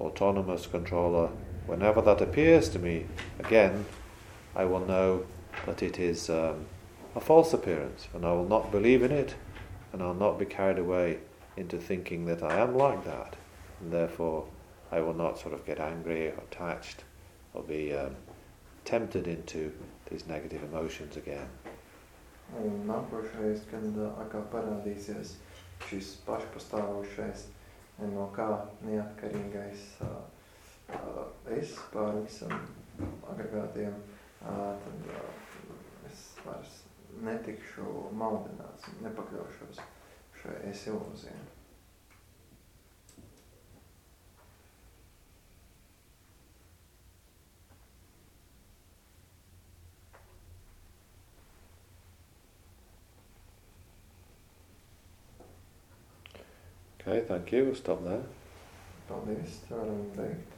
autonomous controller, whenever that appears to me again, I will know that it is um, a false appearance, and I will not believe in it, and I'll not be carried away into thinking that I am like that, and therefore I will not sort of get angry or attached or be um, tempted into these negative emotions again. Un nākošais, kad atkal parādīsies šis pašpastāvošais, no kā neatkarīgais es pār visam agregātiem, tad es vairs netikšu maldināts, nepakļaušos šai es ilūzijai. Okay, thank you. We'll stop there. Paldies, varam beigt.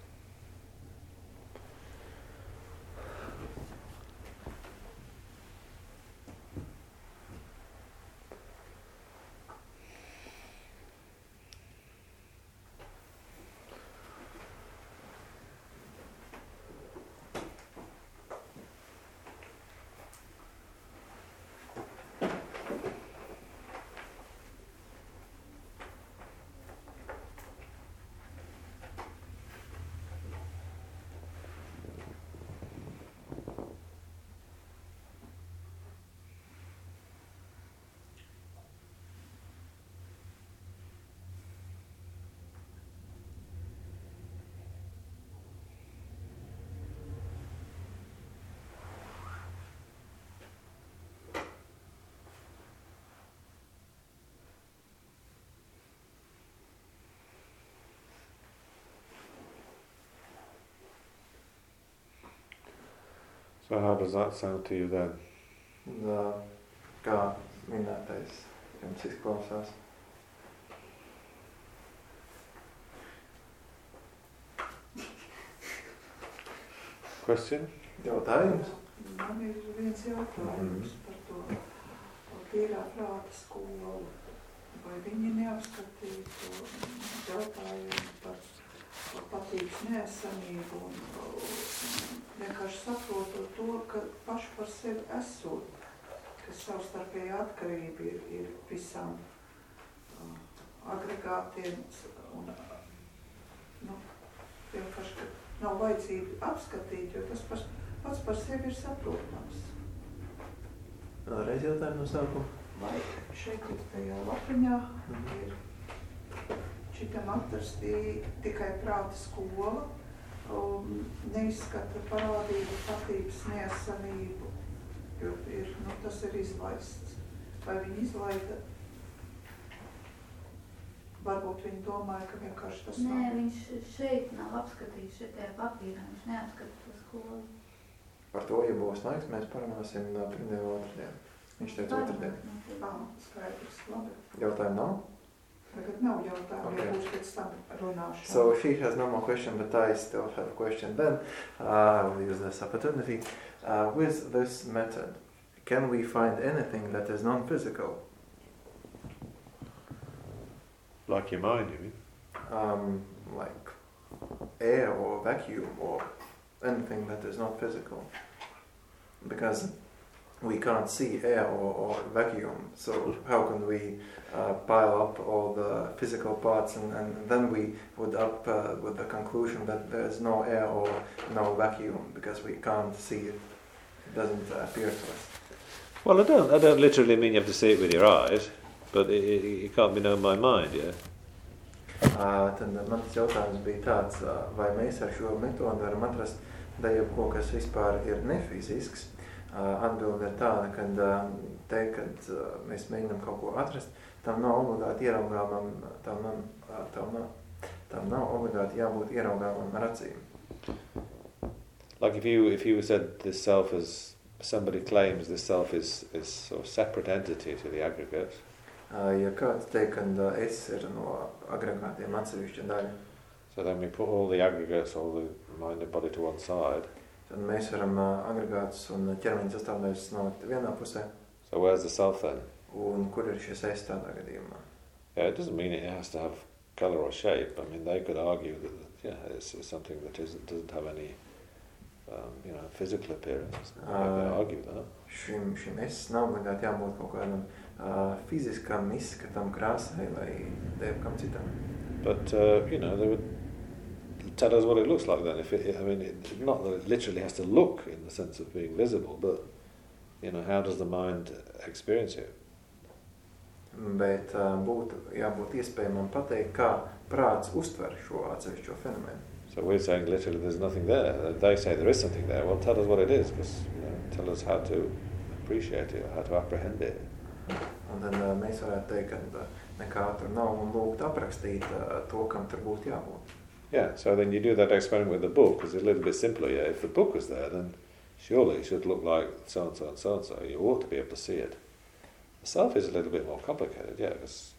So, how does that sound to you then? Uh, kā minētais jums izklausās? Question? Jautājums? Man ir viens jautājums par to tīrā prāta skolu. Vai viņi neapskatīja to jautājumu par, par patīks neesamību un vienkārši saprotot to, ka paši par sevi esot, ka savstarpēja atkarība ir, ir visam uh, agregātiem un nu, vienkārši, ka nav vajadzība apskatīt, jo tas pats, pats par sevi ir saprotams. Vēlreiz jautājumu no sākuma. Vai šeit ir tajā lapiņā Mhm. ir šitam atrastīja tikai prāta skola, un neizskata parādību, patības neesamību, jo ir, nu, tas ir izlaists. Vai viņi izlaida? Varbūt viņi domāja, ka vienkārši tas Nē, nav. viņš šeit nav apskatījis šitajā papīrā, viņš neapskata to skolu. Par to, ja būs laiks, mēs parunāsim uh, pirmdien un otrdien. Viņš teica otrdien. Ā, skaidrs, labi. Jautājumu nav? Tagad nav jautājumu, ja Okay. būs pēc tam. So she has no more question, but I still have a question. Then uh, I will use this opportunity. Uh, with this method, can we find anything that is non-physical? Like your mind, you mean? um, like air or vacuum or anything that is not physical. Because we can't see air or, or vacuum, so how can we uh, pile up all the physical parts and, and then we would up uh, with the conclusion that there is no air or no vacuum because we can't see it. It doesn't appear to us. Well, I don't. I don't literally mean you have to see it with your eyes, but it, it, it can't be known by mind. Yeah. Uh, tad mans jautājums bija tāds, uh, vai mēs ar šo metodu varam atrast jebko, kas vispār ir nefizisks. Uh, atbilde ir tāda, ka uh, te, kad uh, mēs mēģinām kaut ko atrast, tam nav obligāti ieraugāmam, tam tam nav, tam nav obligāti jābūt ieraugāmam ar acīm. Like if you if you said this self is somebody claims this self is is sort of separate entity to the aggregate, Uh, ja kāds teikt, ka uh, es ir no agregātiem atsevišķa daļa, so then we put all the aggregates, all the mind and body to one side. Tad mēs varam agregātus un ķermeņa sastāvdaļas nolikt vienā pusē, So where's the self then? un kur ir šis es tādā gadījumā. Yeah, it doesn't mean it has to have color or shape, I mean, they could argue that yeah, it's, it's something that isn't, doesn't have any um, you know, physical appearance. They Uh, argue that. Šim, šim es nav obligāti jābūt kaut kādam uh, fiziskam, izskatam, krāsai vai kam citam. But uh, you know, they would tell us what it looks like then. If it, I mean, it, not that it literally has to look in the sense of being visible, but you know, how does the mind experience it? Bet uh, būtu jābūt iespējamam pateikt, kā prāts uztver šo atsevišķo fenomenu. So we're saying literally there's nothing there. They say there is something there. Well, tell us what it is, because you know, tell us how to appreciate it, how to apprehend it. Un tad uh, mēs varētu teikt, ka uh, nekā tur nav un lūgt aprakstīt uh, to, kam tur būtu jābūt. Yeah. So then you do that experiment with the book. Because it's a little bit simpler. Yeah. If the book was there, then surely it should look like so and so and so and so. You ought to be able to see it. The self is a little bit more complicated. Yeah. Because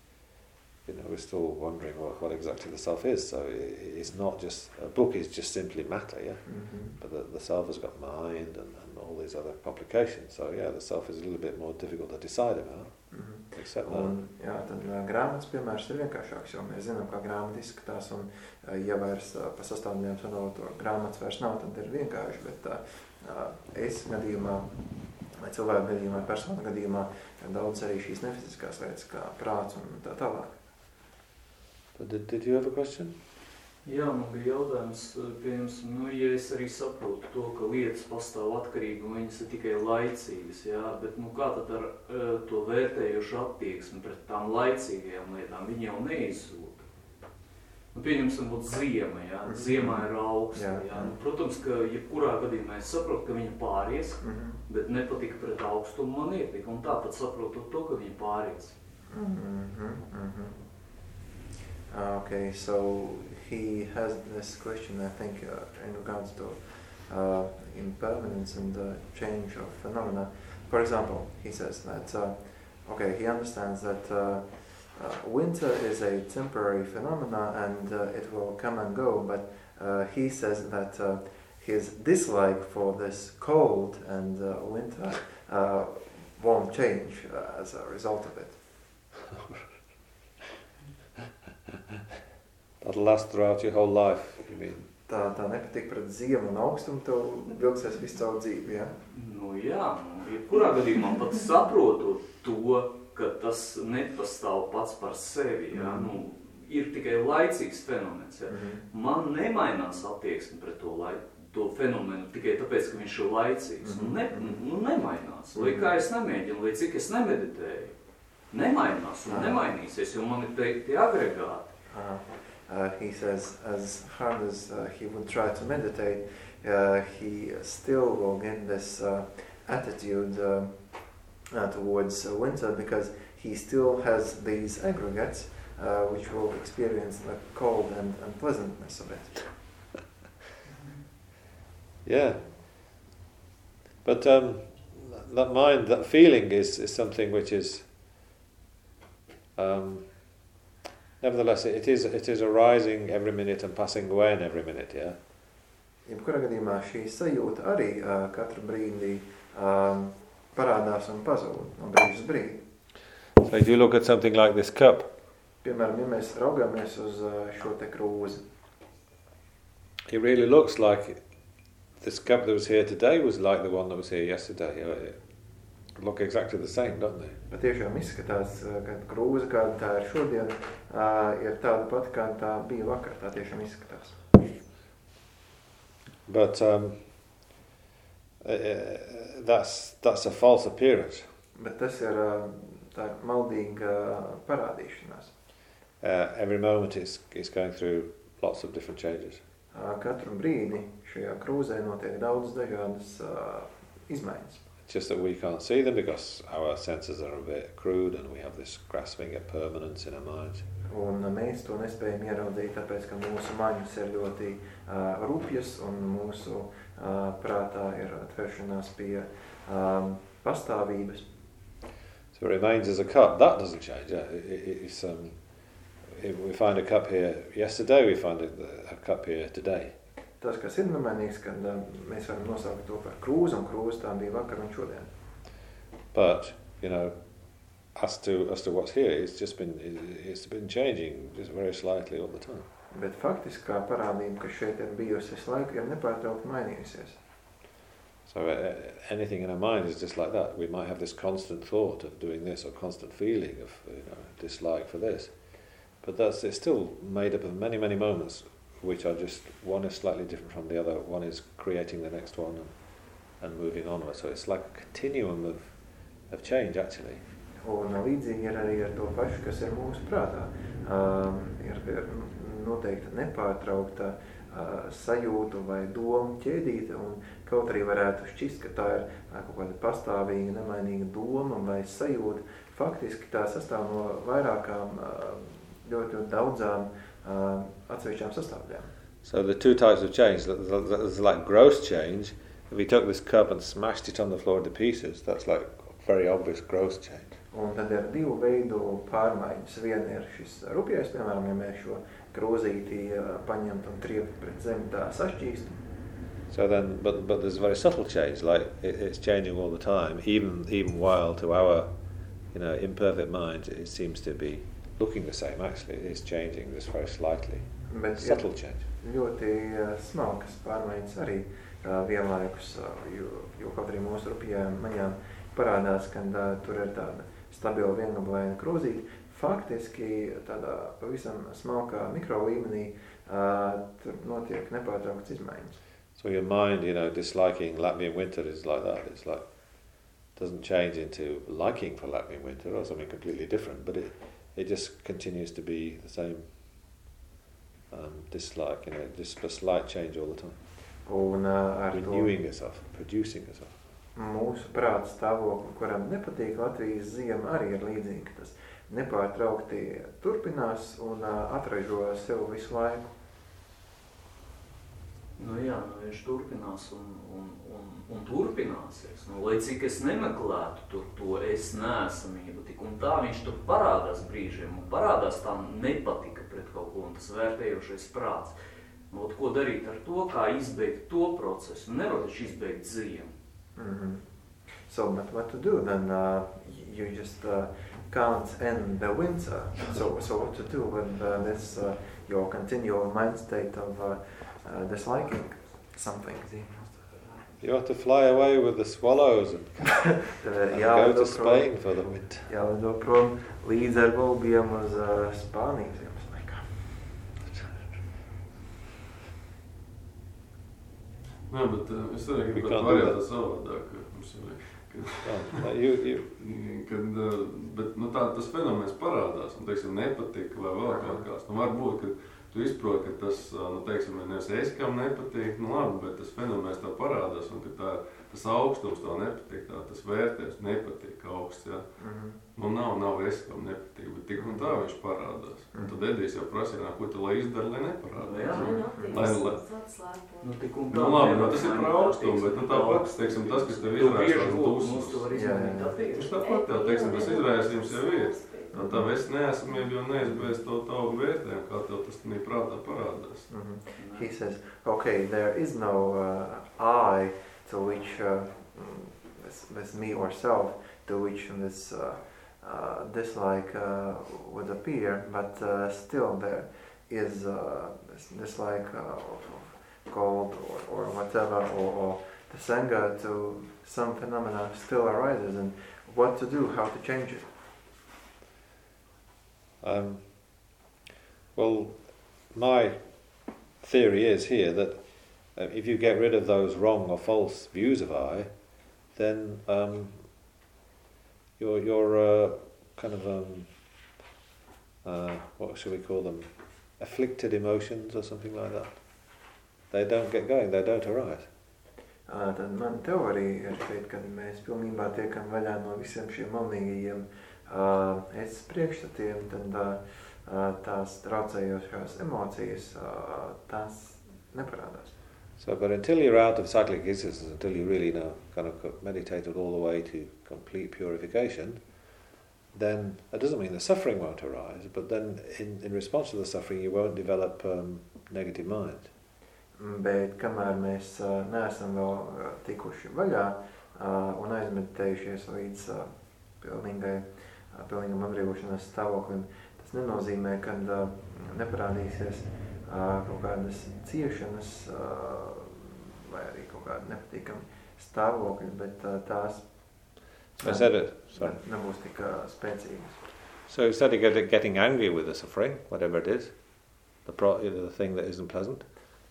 you know we're still wondering what, what exactly the self is. So it, it's not just a book is just simply matter. Yeah. Mm But the, the self has got mind and, and all these other complications. So yeah, the self is a little bit more difficult to decide about. -hmm. Un, jā, tad uh, grāmatas piemērs ir vienkāršāks, jo mēs zinām, kā grāmata izskatās. Un, uh, ja vairs uh, pa sastāvdaļām to grāmatas vairs nav, tad ir vienkārši. Bet uh, uh, es gadījumā, vai cilvēku gadījumā, personu gadījumā, daudz arī šīs nefiziskās lietas, kā prāts un tā tālāk. Did, did you have a question? Jā, man bija jautājums, piemēram, nu, ja es arī saprotu to, ka lietas pastāv atkarīgi un viņas ir tikai laicīgas, jā, bet nu, kā tad ar uh, to vērtējušu attieksmi pret tām laicīgajām lietām, viņi jau neizsūta. Nu, pieņemsim, būtu ziema, jā, ziemā ir augsts, jā. Jā. jā. Nu, protams, ka jebkurā gadījumā es saprotu, ka viņa pāries, Mm -hmm. bet nepatika pret augstumu man ietika, un tāpat saprotu to, ka viņa pāries. Mm -hmm, mm -hmm. Uh, okay, so he has this question, I think, uh, in regards to uh, impermanence and the change of phenomena. For example, he says that, uh, okay, he understands that uh, uh, winter is a temporary phenomena and uh, it will come and go, but he says that his dislike for this cold and winter won't change as a result of it. That'll last throughout your whole life, you mean? Tā, tā nepatīk pret ziemu un augstumu, tev vilksies visu savu dzīvi, ja? Nu jā, nu, jebkurā gadījumā pat saprotot to, ka tas nepastāv pats par sevi, jā, Mhm. nu, ir tikai laicīgs fenomens, jā. Mhm. Man nemainās attieksme pret to, lai, to fenomenu tikai tāpēc, ka viņš ir laicīgs. Mhm. Nu, ne, nu, nemainās. Lai Mhm. kā es nemēģinu, lai cik es nemeditēju, nemainās un Aha. nemainīsies, jo man ir te, tie agregāti. Uh, he says, as hard as uh, he would try to meditate, uh, he still will get this uh, attitude uh, uh, towards uh, winter because he still has these aggregates uh, which will experience the cold and unpleasantness of it. Yeah. But um, that mind, that feeling is, is something which is, um, nevertheless, it is, it is arising every minute and passing away in every minute, yeah? Jebkurā gadījumā šī sajūta arī uh, katru brīdi um, parādās un pazūd no brīža uz brīdi. So if you look at something like this cup, Piemēram, ja mēs raugāmies uz uh, šo te krūzi, it really looks like this cup that was here today was like the one that was here yesterday. Look exactly the same, don't they? patiešām izskatās, uh, ka krūze, kāda tā ir šodien, uh, ir tāda pati, kāda tā bija vakar. Tā tiešām izskatās. But um, uh, that's, that's a false appearance. Bet tas ir uh, tā maldīga uh, parādīšanās. Uh, every moment is, is going through lots of different changes. Uh, katru brīdi šajā krūzē notiek daudz dažādas uh, izmaiņas. Just that we can't see them because our senses are a bit crude and we have this grasping at permanence in our minds. Un uh, mēs to nespējam ieraudzīt, tāpēc, ka mūsu maņas ir ļoti uh, rupjas un mūsu uh, prātā ir atvēršanās pie um, pastāvības. So it remains as a cup. That doesn't change. Yeah, it, it, um, if we find a cup here yesterday, we find a, a cup here today. Tas, kas ir nemainīgs, kad uh, mēs varam nosaukt to par krūzi, un krūze tā bija vakar un šodien. But, you know, as to as to what's here, it's just been it- it's been changing just very slightly all the time. Bet faktiskā parādība, kas šeit ir bijusi visu laiku, ir nepārtraukti mainījusies. So uh, anything in our mind is just like that. We might have this constant thought of doing this or constant feeling of you know dislike for this, but that's it's still made up of many many moments, which are just one is slightly different from the other. One is creating the next one and, and moving onward. So it's like a continuum of of change actually. Un līdzīgi ir arī ar to pašu, kas ir mūsu prātā. Um, ir, ir noteikti nepārtraukta uh, sajūta vai doma ķēdīte, un kaut arī varētu šķist, ka tā ir uh, kaut kāda pastāvīga, nemainīga doma vai sajūta, faktiski tā sastāv no vairākām uh, ļoti, ļoti daudzām uh, Um, sastāvdaļām. So the two types of change, th- th- there's like gross change. If we took this cup and smashed it on the floor into pieces, that's like very obvious gross change. Un tad ir divu veidu pārmaiņas. Viena ir šis rupjais, piemēram, ja mēs šo grozīti eh, paņemtu un triept pret zemi, tā sašķīstu. So then, but but there's a very subtle change. Like it, it's changing all the time, even even while to our, you know, imperfect minds, it seems to be looking the same. Actually, it's changing just very slightly. Bet Subtle change. ļoti uh, smalkas pārmaiņas arī uh, vienlaikus, uh, jo, jo kaut arī mūsu rupjām maņām parādās, ka uh, tur ir tāda stabila viengablaina grozīta. Faktiski tādā pavisam smalkā mikro līmenī uh, tur notiek nepārtraukts izmaiņas. So your mind, you know, disliking Latvian winter is like that. It's like doesn't change into liking for Latvian winter or something completely different, but it it just continues to be the same um, dislike. You know, just a slight change all the time, Un uh, ar to renewing itself, producing itself. mūsu prāta stāvokli, kuram nepatīk Latvijas ziema, arī ir līdzīgi. Tas nepārtraukti turpinās un uh, atražo sev visu laiku. Nu jā, nu viņš turpinās un, un, un, un turpināsies. Nu, lai cik es nemeklētu tur to es neesamību, tik un tā viņš tur parādās brīžiem un parādās tā nepatika pret kaut ko un tas vērtējošais prāts. Nu, ko darīt ar to, kā izbeigt to procesu? Nevar taču izbeigt ziemu. Mm -hmm. So, but what to do then? Uh, you just uh, can't end the winter. So, so what to do with uh, this uh, your continual mind state of uh, uh, disliking something? You have to fly away with the swallows and, and go to Spain for the winter. jālido prom līdz ar gulbiem uz uh, Spānijas ziemas laikā. Nē, bet uh, es arī do variantu savādāk. mums ir- you, you, Kad, uh, bet nu, tā, tas fenomens parādās, un teiksim, nepatīk, vai vēl kaut kāds. Nu, varbūt, ka tu izproti, ka tas, nu, teiksim, nevis es kam nepatīk, nu labi, bet tas fenomens tā parādās, un ka tā, tas augstums tev nepatīk, tā, tas vērtējums nepatīk augsts, ja. Mm -hmm. Nu, nav, nav es kam nepatīk, bet tik un tā viņš parādās. Un tad Edijs jau prasīja, "Nā, ko tu lai izdara, lai neparādās. Jā, Lai, lai, Nu, tik un Nu, labi, nu, tas ir par augstumu, bet nu, tāpat, teiksim, tas, kas tev izraisa Jā, jā. Tieši attieksmi. tāpat tev, teiksim, tas izraisījums jau ir. Nu, tā es neesamība jau neizbēs to tavu vērtējumu, kā tev tas tādā prātā parādās. Mm -hmm. He says, okay, there is no uh, I to which uh, mm, this, this me or self to which this uh, uh, dislike uh, would appear, but uh, still there is uh, this dislike uh, of, of cold or, or whatever, or, or this anger to some phenomena still arises, and what to do, how to change it. Um, well, my theory is here that uh, if you get rid of those wrong or false views of I, then um, your your uh, kind of um, uh, what should we call them? Afflicted emotions or something like that. They don't get going. They don't arise. Tad man teorija ir šeit, kad mēs pilnībā tiekam vaļā no visiem šiem malnīgajiem uh, es priekšstatiem, tad uh, uh, tās traucējošās emocijas, uh, tās neparādās. So, but until you're out of cyclic existence, until you really know, kind of meditated all the way to complete purification, then that doesn't mean the suffering won't arise, but then in, in response to the suffering, you won't develop um, negative mind. Bet kamēr mēs uh, neesam vēl uh, tikuši vaļā uh, un aizmeditējušies līdz uh, pilnīgai uh, pilnīgam atbrīvošanās stāvoklim, tas nenozīmē, ka uh, neparādīsies uh, kaut kādas ciešanas uh, vai arī kaut kādi nepatīkami stāvokļi, bet uh, tās I said it. Sorry. nebūs tik uh, spēcīgas. So of get- getting angry with the suffering, whatever it is, the pro, you the thing that isn't pleasant,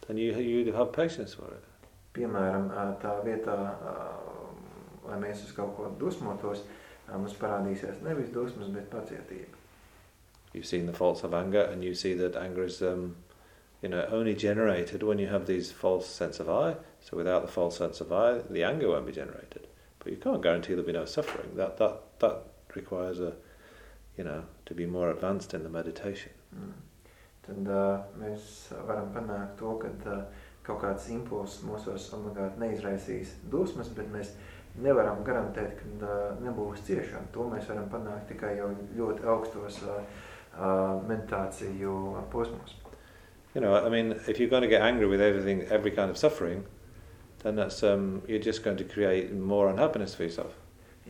then you you have patience for it. Piemēram, tā vietā, lai mēs uz kaut ko dusmotos, ā, mums parādīsies nevis dusmas, bet pacietība. You've seen the faults of anger, and you see that anger is, um, you know, only generated when you have these false sense of I. So without the false sense of I, the anger won't be generated. But you can't guarantee there'll be no suffering. That that that requires a, you know, to be more advanced in the meditation. Mm. Tad ā, mēs varam panākt to, ka ā, kaut kāds impulss mūsos obligāti neizraisīs dusmas, bet mēs nevaram garantēt, ka ā, nebūs ciešana. To mēs varam panākt tikai jau ļoti augstos ā, ā, meditāciju posmos. You know, I mean, if you're going to get angry with everything, every kind of suffering, then that's um, you're just going to create more unhappiness for yourself.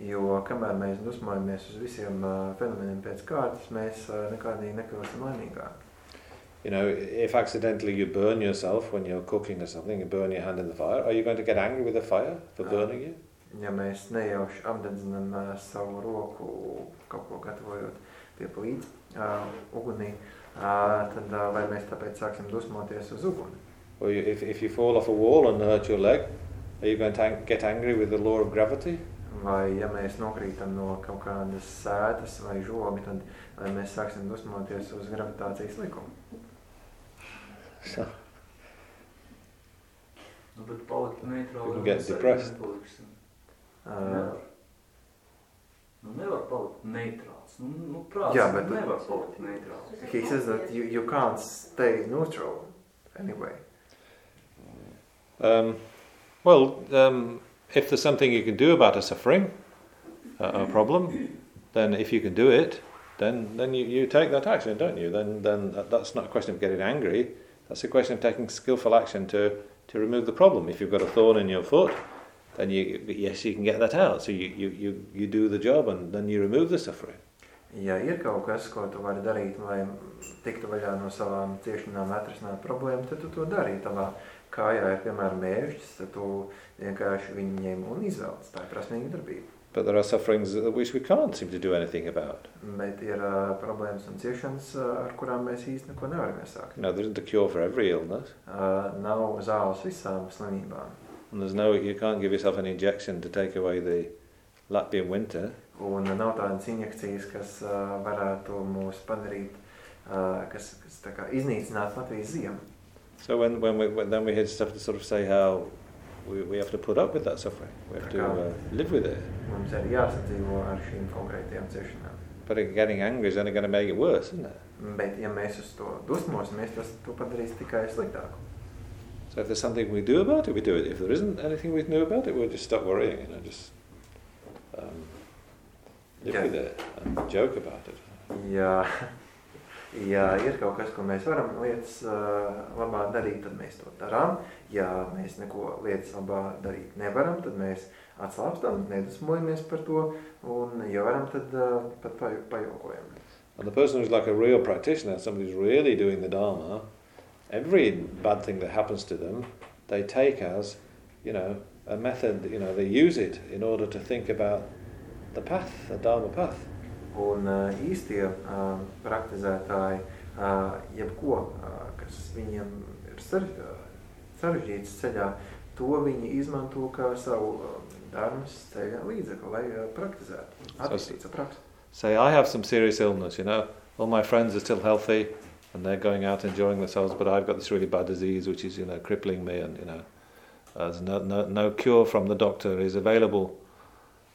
Jo kamēr mēs dusmojamies uz visiem uh, fenomeniem pēc kārtas, mēs uh, nekādīgi nekļūstam laimīgāki. You know, if accidentally you burn yourself when you're cooking or something, you burn your hand in the fire, are you going to get angry with the fire for Uh, burning you? Ja mēs nejauši apdedzinām uh, savu roku kaut ko gatavojot pie plīts uh, ugunī, uh, tad uh, vai mēs tāpēc sāksim dusmoties uz uguni? Or you, if, if you fall off a wall and hurt your leg, are you going to get angry with the law of gravity? Vai ja mēs nokrītam no kaut kādas sētas vai žoga, tad vai mēs sāksim dusmoties uz gravitācijas likumu? So, Nu, bet palikt neitrāli. You can get depressed. nepaliksim. Uh, Nevar. Nu, nevar palikt neitrāls. Nu, nu prāts Jā, bet- nevar palikt neitrāls. he says that you, you can't stay neutral anyway. um, well, um, if there's something you can do about a suffering, uh, a problem, then if you can do it, then then you, you take that action, don't you? Then then that, that's not a question of getting angry. That's a question of taking skillful action to to remove the problem. If you've got a thorn in your foot, then you yes you can get that out. So you you, you, you do the job and then you remove the suffering. Ja ir kaut kas, ko tu vari darīt, lai tiktu vaļā no savām ciešanām, atrisināt problēmu, tad tu to dari. Tavā kājā ir, piemēram, mēžs, tad tu vienkārši viņu ņem un izvelc. Tā ir prasmīga darbība. But there are sufferings which we can't seem to do anything about. Bet ir uh, problēmas un ciešanas, uh, ar kurām mēs īsti neko nevaram iesākt. You know, there isn't a cure for every illness. Uh, nav zāles visām slimībām. And there's no, you can't give yourself an injection to take away the Latvian winter. Un nav tādas injekcijas, kas uh, varētu mūs padarīt, uh, kas, kas tā kā iznīcināt Latvijas ziemu. So when, when we, when, then we just have to sort of say how we, we have to put up with that suffering. We have to uh, live with it. Mums ir jāsadzīvo ar šīm konkrētajām ciešanām. But getting angry is only going to make it worse, isn't it? Bet, ja mēs uz to dusmosimies, tas to padarīs tikai sliktāku. So if there's something we do about it, we do it. If there isn't anything we can do about it, we'll just stop worrying, you know, just um, live Yeah. with it and joke about it. Ja, ja ir kaut kas, ko mēs varam lietas uh, labā darīt, tad mēs to darām. Ja mēs neko lietas labā darīt nevaram, tad mēs atslābstam, nedusmojamies par to. Un, ja varam, tad uh, pat paj- pajokojam. And the person who's like a real practitioner, somebody who's really doing the Dharma, every bad thing that happens to them, they take as, you know, a method, you know, they use it in order to think about the path, the Dharma path. Un uh, īstie uh, praktizētāji, uh, jebko, uh, kas viņiem ir sarež- sarežģīts ceļā, to viņi izmanto kā savu uh, dārmas ceļa līdzekli, lai uh, praktizētu. Attīstītu savu praksi. Say, I have some serious illness, you know, all my friends are still healthy and they're going out enjoying themselves, but I've got this really bad disease which is, you know, crippling me and, you know, uh, there's no, no, no cure from the doctor is available.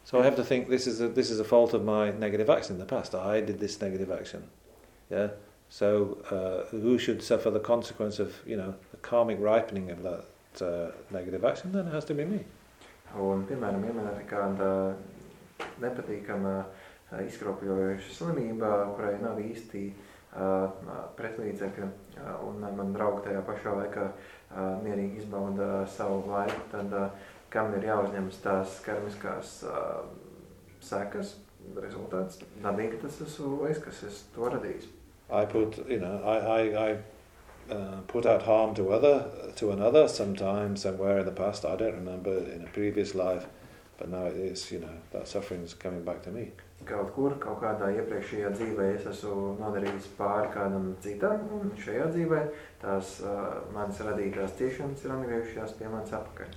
So I have to think this is a, this is a fault of my negative action in the past. I did this negative action. Yeah. So uh, who should suffer the consequence of, you know, the karmic ripening of that uh, negative action? Then it has to be me. Un, piemēram, ir kāda nepatīkama ā, izkropļojoša slimība, kurai nav īsti uh, un man draugi tajā pašā laikā uh, mierīgi izbauda savu laiku, tad kam ir jāuzņemas tās karmiskās sekas, rezultāts dabīgi tas esmu es, kas es to. I put, you know, I, I, I uh, put out harm to other to another sometime somewhere in the past. I don't remember in a previous life, but now it is, you know, that suffering is coming back to me. Kaut kur, kaut kādā iepriekšējā dzīvē es esmu nodarījis pāri kādam citam, un šajā dzīvē tās uh, manas radītās ciešanas ir atgriežušās pie manis atpakaļ.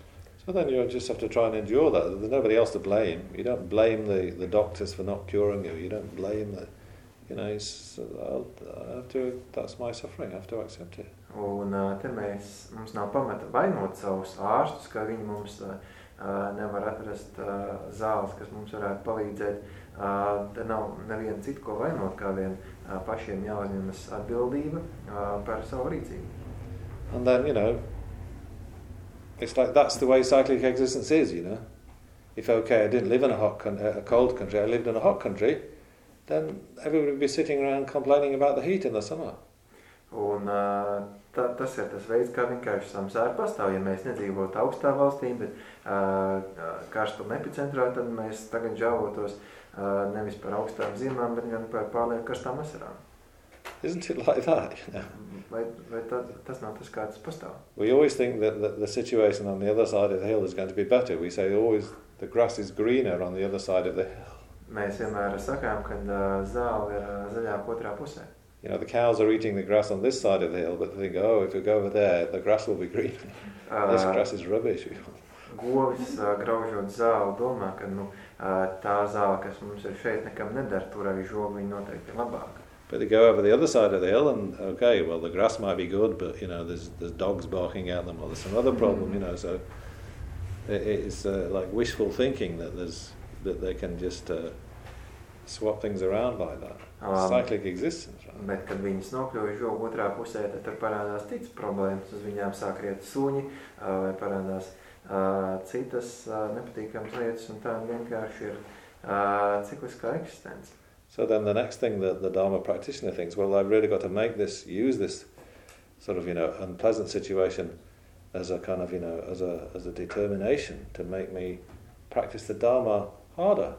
So then you just have to try and endure that. There's nobody else to blame. You don't blame the, the doctors for not curing you. You don't blame the, you know, it's, I'll, I have to, that's my suffering. I have to accept it. Un te mēs, mums nav pamata vainot savus ārstus, ka viņi mums uh, nevar atrast uh, zāles, kas mums varētu palīdzēt. Te nav neviena cita, ko vainot, kā vien pašiem jāuzņemas atbildība par savu rīcību. And then, you know, it's like that's the way cyclic existence is, you know. If, okay, I didn't live in a, hot con- a cold country, I lived in a hot country, then everybody would be sitting around complaining about the heat in the summer. Un uh, ta, tas ir tas veids, kā vienkārši samsāra pastāv. Ja mēs nedzīvotu augstā valstī, bet uh, karstuma epicentrā, tad mēs tagad žāvotos uh, nevis par augstām ziemām, bet gan par pārlieku karstām vasarām. Isn't it like that? You know? Vai, vai tā, tas nav tas, kā tas pastāv? We always think that, that the situation on the other side of the hill is going to be better. We say always the grass is greener on the other side of the hill. Mēs vienmēr sakām, ka uh, zāle ir uh, zaļāka otrā pusē. You know, the cows are eating the grass on this side of the hill, but they think, oh, if we go over there, the grass will be green. this grass is rubbish. Govis uh, graužot zāli domā, ka nu, uh, tā zāle, kas mums ir šeit, nekam nedara. Tur arī žoga viņa noteikti ir labāka. But they go over the other side of the hill, and okay, well, the grass might be good, but you know, there's there's dogs barking at them, or there's some other problem, you know. So it, it's uh, like wishful thinking that there's that they can just uh, swap things around like that. Um, Cyclic existence, right? Bet, kad viņas nokļuva žoga otrā pusē, tad tur parādās citas problēmas. Uz viņām sāk riet suņi, uh, vai parādās uh, citas uh, nepatīkamas lietas, un tā vienkārši ir cikliskā eksistence. So then the next thing that the Dharma practitioner thinks, well, I've really got to make this, use this sort of, you know, unpleasant situation as a kind of, you know, as a, as a determination to make me practice the Dharma harder.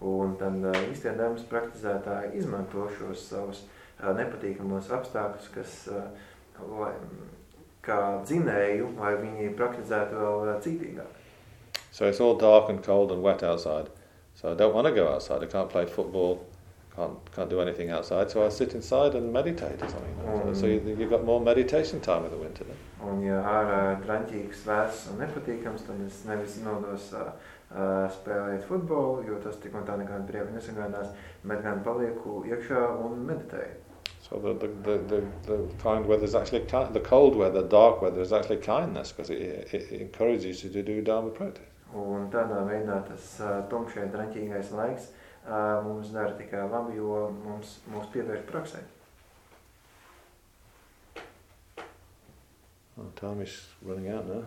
Un tad uh, īstie dārmas praktizētāji izmanto šos savus uh, nepatīkamos apstākļus, kas uh, lai, kā dzinēju, lai viņi praktizētu vēl cītīgāk. So it's all dark and cold and wet outside. So I don't want to go outside. I can't play football. Can't can't do anything outside. So I sit inside and meditate or something. So- So you, you've got more meditation time in the winter. Then. Un ja ārā draņķīgs, vēss un nepatīkams, tad es nevis nodos uh, spēlēt futbolu, jo tas tik un tā nekāda prieka nesagādās, bet gan palieku iekšā un meditēju. So the the, the, the, the kind weather is actually the cold weather, dark weather is actually kindness because it, it, encourages you to do Dharma practice. Un tādā veidā tas uh, tumšais, draņķīgais laiks uh, mums dara tikai labi, jo mums, mums pievērš praksē. Oh, time is running out now.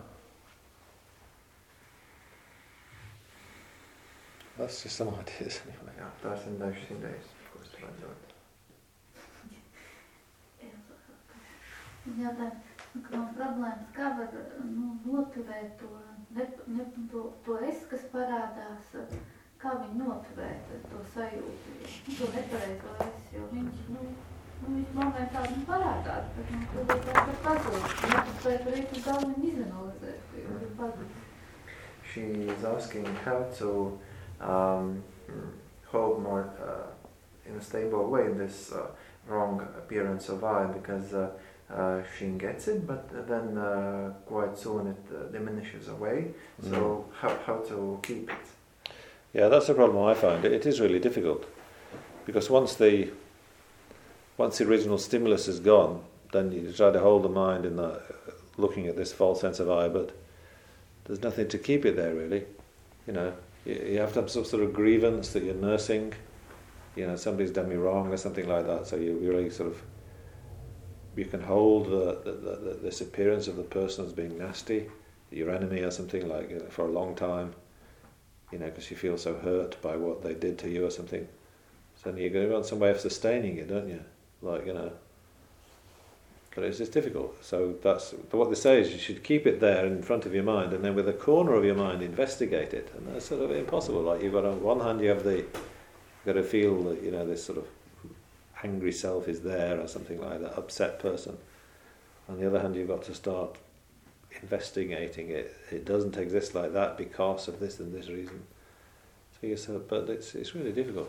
That's just some ideas anyway. Jā, tās ir dažas idejas, ko es varētu dot. Ka man problēmas, kā var nu, noturēt to, ne, ne, to, to es, kas parādās, kā viņu noturēt, to sajūtu, to nepareizo es, jo viņš, nu, nu viņš momentā nu, parādās, bet nu, tad ir tā, ka pazūd, nu, tas vajag arī tu galveni izanalizēt, jo ir pazūd. She is asking how to um, hold more uh, in a stable way this uh, wrong appearance of I because uh, uh, she gets it, but then uh, quite soon it uh, diminishes away. So how, how to keep it? Yeah, that's the problem I find. It, it is really difficult because once the once the original stimulus is gone, then you try to hold the mind in the looking at this false sense of I, but there's nothing to keep it there really. You know, you, you have to have some sort of grievance that you're nursing. You know, somebody's done me wrong or something like that. So you really sort of you can hold the, the, the, this appearance of the person as being nasty, your enemy or something like you know, for a long time you know, because you feel so hurt by what they did to you or something. So then you're going to want some way of sustaining it, don't you? Like, you know. But it's just difficult. So that's what they say is you should keep it there in front of your mind, and then with a corner of your mind investigate it. And that's sort of impossible. Like you've got on one hand you have the You've got to feel you know this sort of angry self is there or something like that, upset person. On the other hand, you've got to start investigating it. It doesn't exist like that because of this and this reason. So but it's it's really difficult.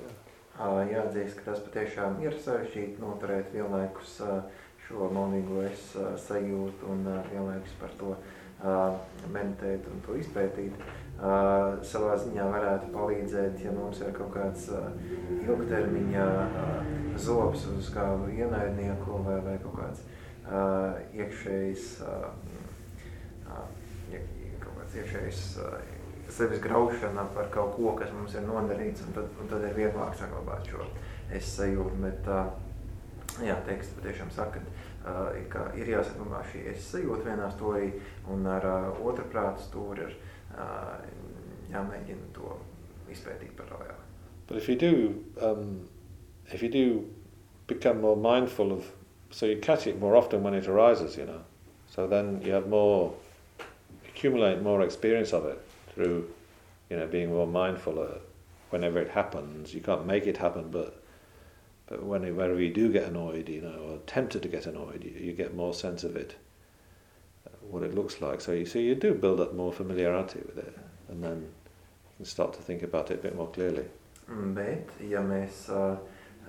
Uh, jāatzīst, ka tas patiešām ir sarežģīti noturēt vienlaikus uh, šo monīgo es uh, sajūtu un vienlaikus par to meditēt un to izpētīt. Uh, savā ziņā varētu palīdzēt, ja mums ir kaut kāds uh, ilgtermiņa uh, zobs uz kādu ienaidnieku vai, vai kaut kāds uh, iekšējs, uh, uh, kaut kāds iekšējs uh, sevis graušana par kaut ko, kas mums ir nodarīts, un tad, un tad ir vieglāk saglabāt šo es sajūtu, bet uh, jā, teksts patiešām saka, uh, ka ir jāsaglabā šī es sajūta vienā stūrī, un ar uh, otru prātu stūri ir uh, to izpētīt paralēli. But if you do, um, if you do become more mindful of, so you catch it more often when it arises, you know, so then you have more, accumulate more experience of it through, you know, being more mindful of whenever it happens. You can't make it happen, but but whenever you do get annoyed, you know, or tempted to get annoyed, you, you get more sense of it, uh, what it looks like. So you see, you do build up more familiarity with it, and then you can start to think about it a bit more clearly. Mm, bet, ja mēs uh,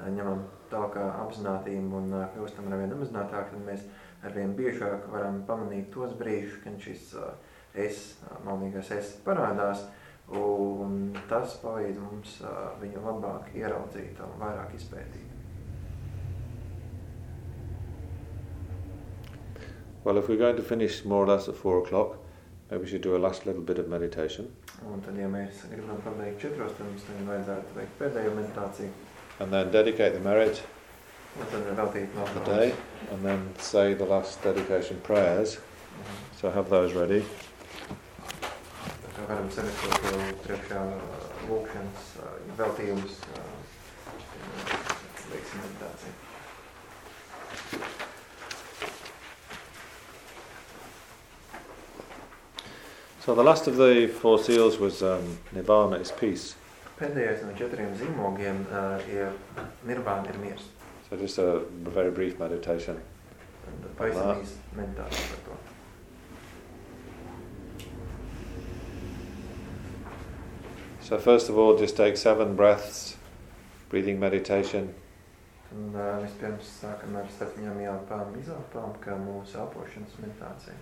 ņemam tālāk apzinātību un uh, kļūstam ar vien apzinātāk, tad mēs arvien biežāk varam pamanīt tos brīžus, kad šis uh, es, malnīgais es parādās, un tas palīdz mums viņu labāk ieraudzīt un vairāk izpētīt. Well, if we're going to finish more or less at four o'clock, maybe we should do a last little bit of meditation. Un tad, ja mēs gribam pabeigt četros, tad mums tagad vajadzētu veikt pēdējo meditāciju. And then dedicate the merit un tad veltīt of the day, and then say the last dedication prayers. So have those ready. varam sagatavot jau priekšā lūkšanas veltījumus, So the last of the four seals was um, Nibbana is peace. Pēdējais no četriem zīmogiem uh, ir Nirvana ir miers. So just a very brief meditation. Pavisam īsa meditācija par to. So first of all, just take seven breaths, breathing meditation. Un uh, vispirms sākam ar septiņām jāpām izelpām, kā mūsu elpošanas meditācija.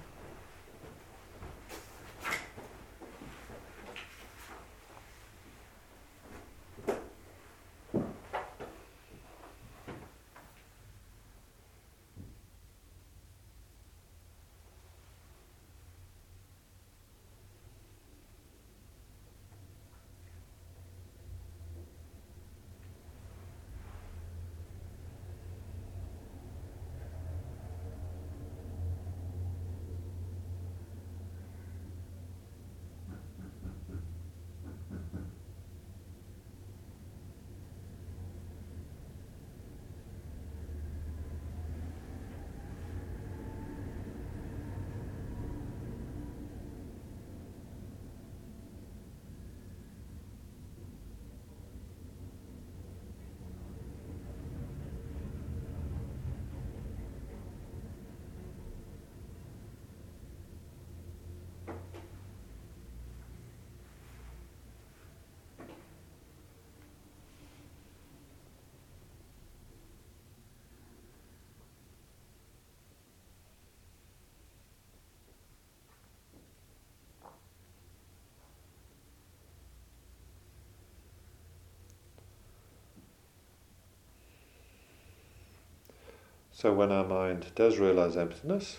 So when our mind does realize emptiness,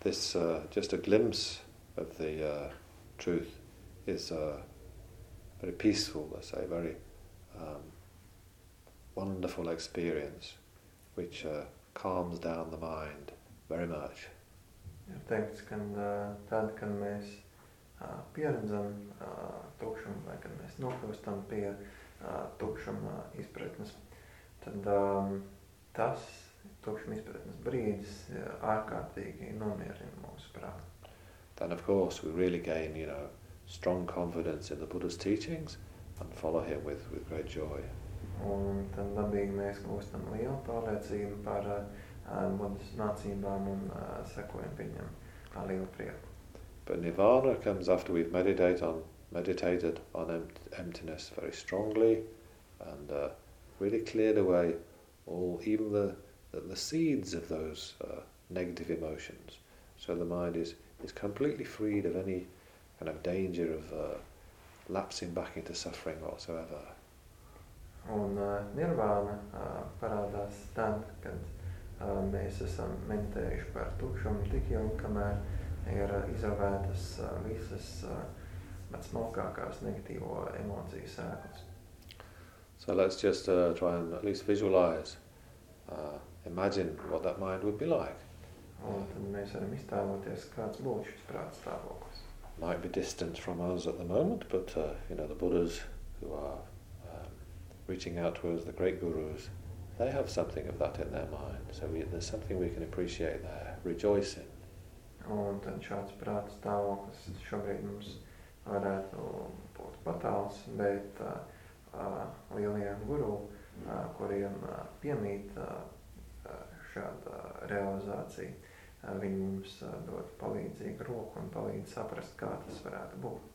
this uh, just a glimpse of the uh, truth is uh, very peaceful, let's say, very um, wonderful experience, which uh, calms down the mind very much. Ir teikts, ka tad, kad mēs pieredzam tukšumu vai kad mēs nokļūstam pie tukšuma izpratnes, tad um, tas tukšuma izpratnes brīdis ārkārtīgi nomierina mūsu prātu. Then of course we really gain, you know, strong confidence in the Buddha's teachings and follow him with, with great joy. Un tad dabīgi mēs gūstam lielu pārliecību par uh, budas mācībām un uh, sekojam viņam ar lielu prieku. But nirvana comes after we've meditate on, meditated on empt- emptiness very strongly and uh, really cleared away all, even the, the, the seeds of those uh, negative emotions. So the mind is, is completely freed of any kind of danger of uh, lapsing back into suffering whatsoever. Un uh, nirvāna uh, parādās tad, kad uh, mēs esam meditējuši par tukšumu tik ilgi, kamēr ir uh, izauvētas uh, visas uh, smalkākās negatīvo emociju sēklas. So let's just uh, try and at least visualize, uh, imagine what that mind would be like. Un tad mēs varam iztēloties, kāds būtu šis prāta stāvoklis. Might be distant from us at the moment, but uh, you know the Buddhas who are um, reaching out to us, the great gurus, they have something of that in their mind. So we, there's something we can appreciate there, rejoice in. Un tad šāds prāta stāvoklis šobrīd mums varētu būt patāls, bet uh, uh, lielajiem guru, uh, kuriem uh, piemīt uh, šāda realizācija, viņi mums dod palīdzīgu roku un palīdz saprast, kā tas varētu būt.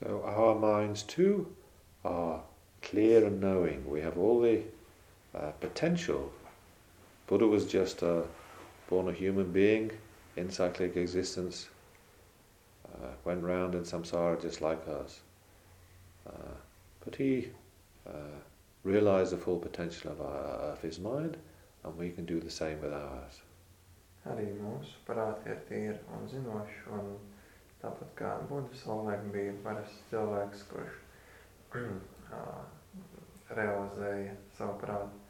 So our minds too are clear and knowing. We have all the uh, potential. Buddha was just born a human being in cyclic existence, uh, went round in samsara just like us. Uh, but he uh, realized the full potential of, our, of his mind, and we can do the same with ours. Arī ir tīri un zinoši, un tāpat kā Buddha savulaik bija parasts cilvēks, kurš realizēja savu prātu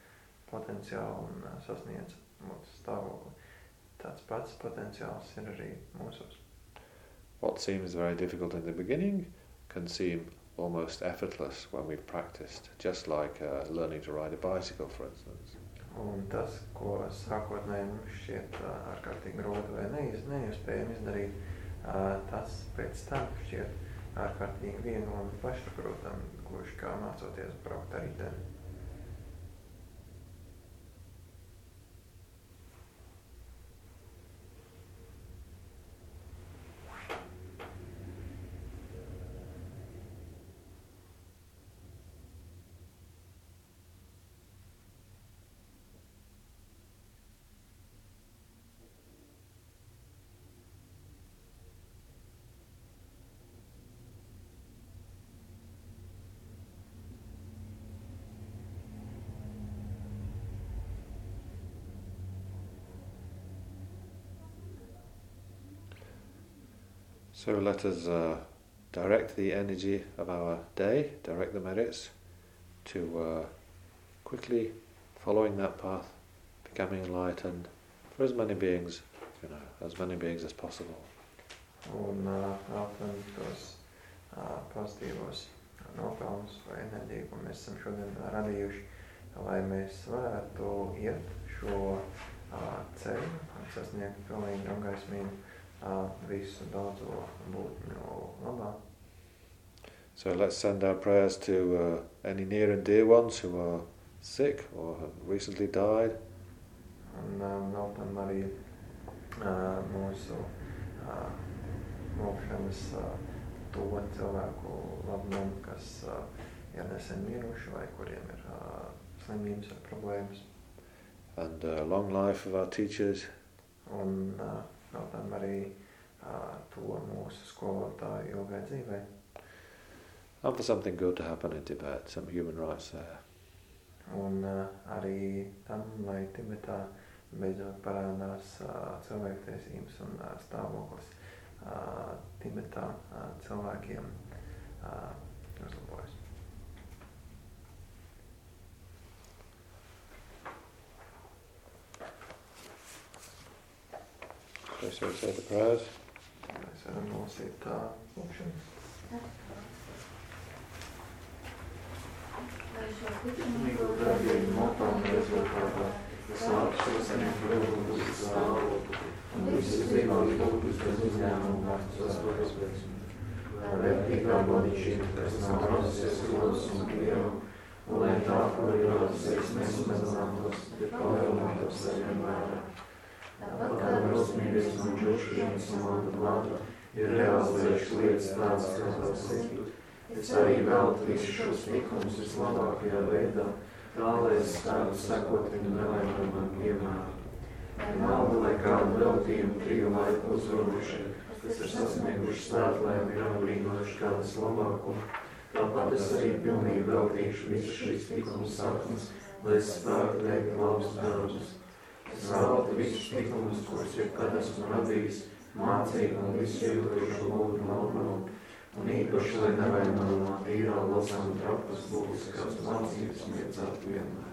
potenciālu un sasniedz mūsu stāvokli. Tāds pats potenciāls ir arī mūsos. What seems very difficult in the beginning can seem almost effortless when we've practiced, just like uh, learning to ride a bicycle, for instance. Un tas, ko sākotnēji mums šķiet ārkārtīgi grūti vai neiz, neiespējami izdarīt, tas pēc tam šķiet ārkārtīgi viegli un pašsaprotam, gluži kā mācoties braukt ar riteni. So let us uh, direct the energy of our day, direct the merits to uh, quickly following that path, becoming enlightened for as many beings, you know, as many beings as possible. Un uh, tos uh, pozitīvos nopelnus vai enerģiju, ko mēs esam šodien radījuši, lai mēs varētu iet šo uh, ceļu sasniegt pilnīgi apgaismīgu visu daudzo būtņu labā. So let's send our prayers to uh, any near and dear ones who are sick or have recently died. Un veltam uh, arī uh, mūsu uh, lūkšanas uh, to cilvēku labumam, kas uh, ir nesen miruši vai kuriem ir uh, slimības vai problēmas. And uh, long life of our teachers. Un uh, veltam arī uh, to mūsu skolotāju ilgai dzīvē. And for something good to happen in Tibet, some human rights there. Un uh, arī tam, lai Tibetā beidzot parādās uh, cilvēktiesības un uh, stāvoklis uh, Tibetā uh, cilvēkiem uh, They say say the prayers. Mēs varam nolasīt tā lūkšanu. Mīlu darbību nopelnu rezultātā, kas augstu saņem protams uz zālotu, un visas dzīvās būtnes bez uzņēmuma vārds uzvaras veiksmi. Lai vērtīgā bodīšana, kas nav rosies rodas un dievu, un lai tā, kur ir rodas veiksmes un mazinātos, ir palielinātos saņem vairāk. Tāpat kā drosmības un džuškienas un manta plāta ir realizējuši lietas tādas, kas vēl sirdu. Es arī veltu visus šos likumus vislabākajā veidā, tā lai es spētu sekot viņu nelaimamam piemēram. Nauda, lai kādu veltījumu triju laiku uzvaruši, kas ir sasnieguši svētlēm, ir abrīnojuši kādas labākumu. Tāpat es arī pilnīgi veltīšu visu šīs likumus saknes, lai es spētu veikt labus darbus zelta visus likumus, kurus jebkad esmu radījis, mācīt un visu jūtošo lūdzu malnu, un īpaši, lai nevainojumu no tīrā lasām trapas būs, kas mācības miedzāt vienmēr.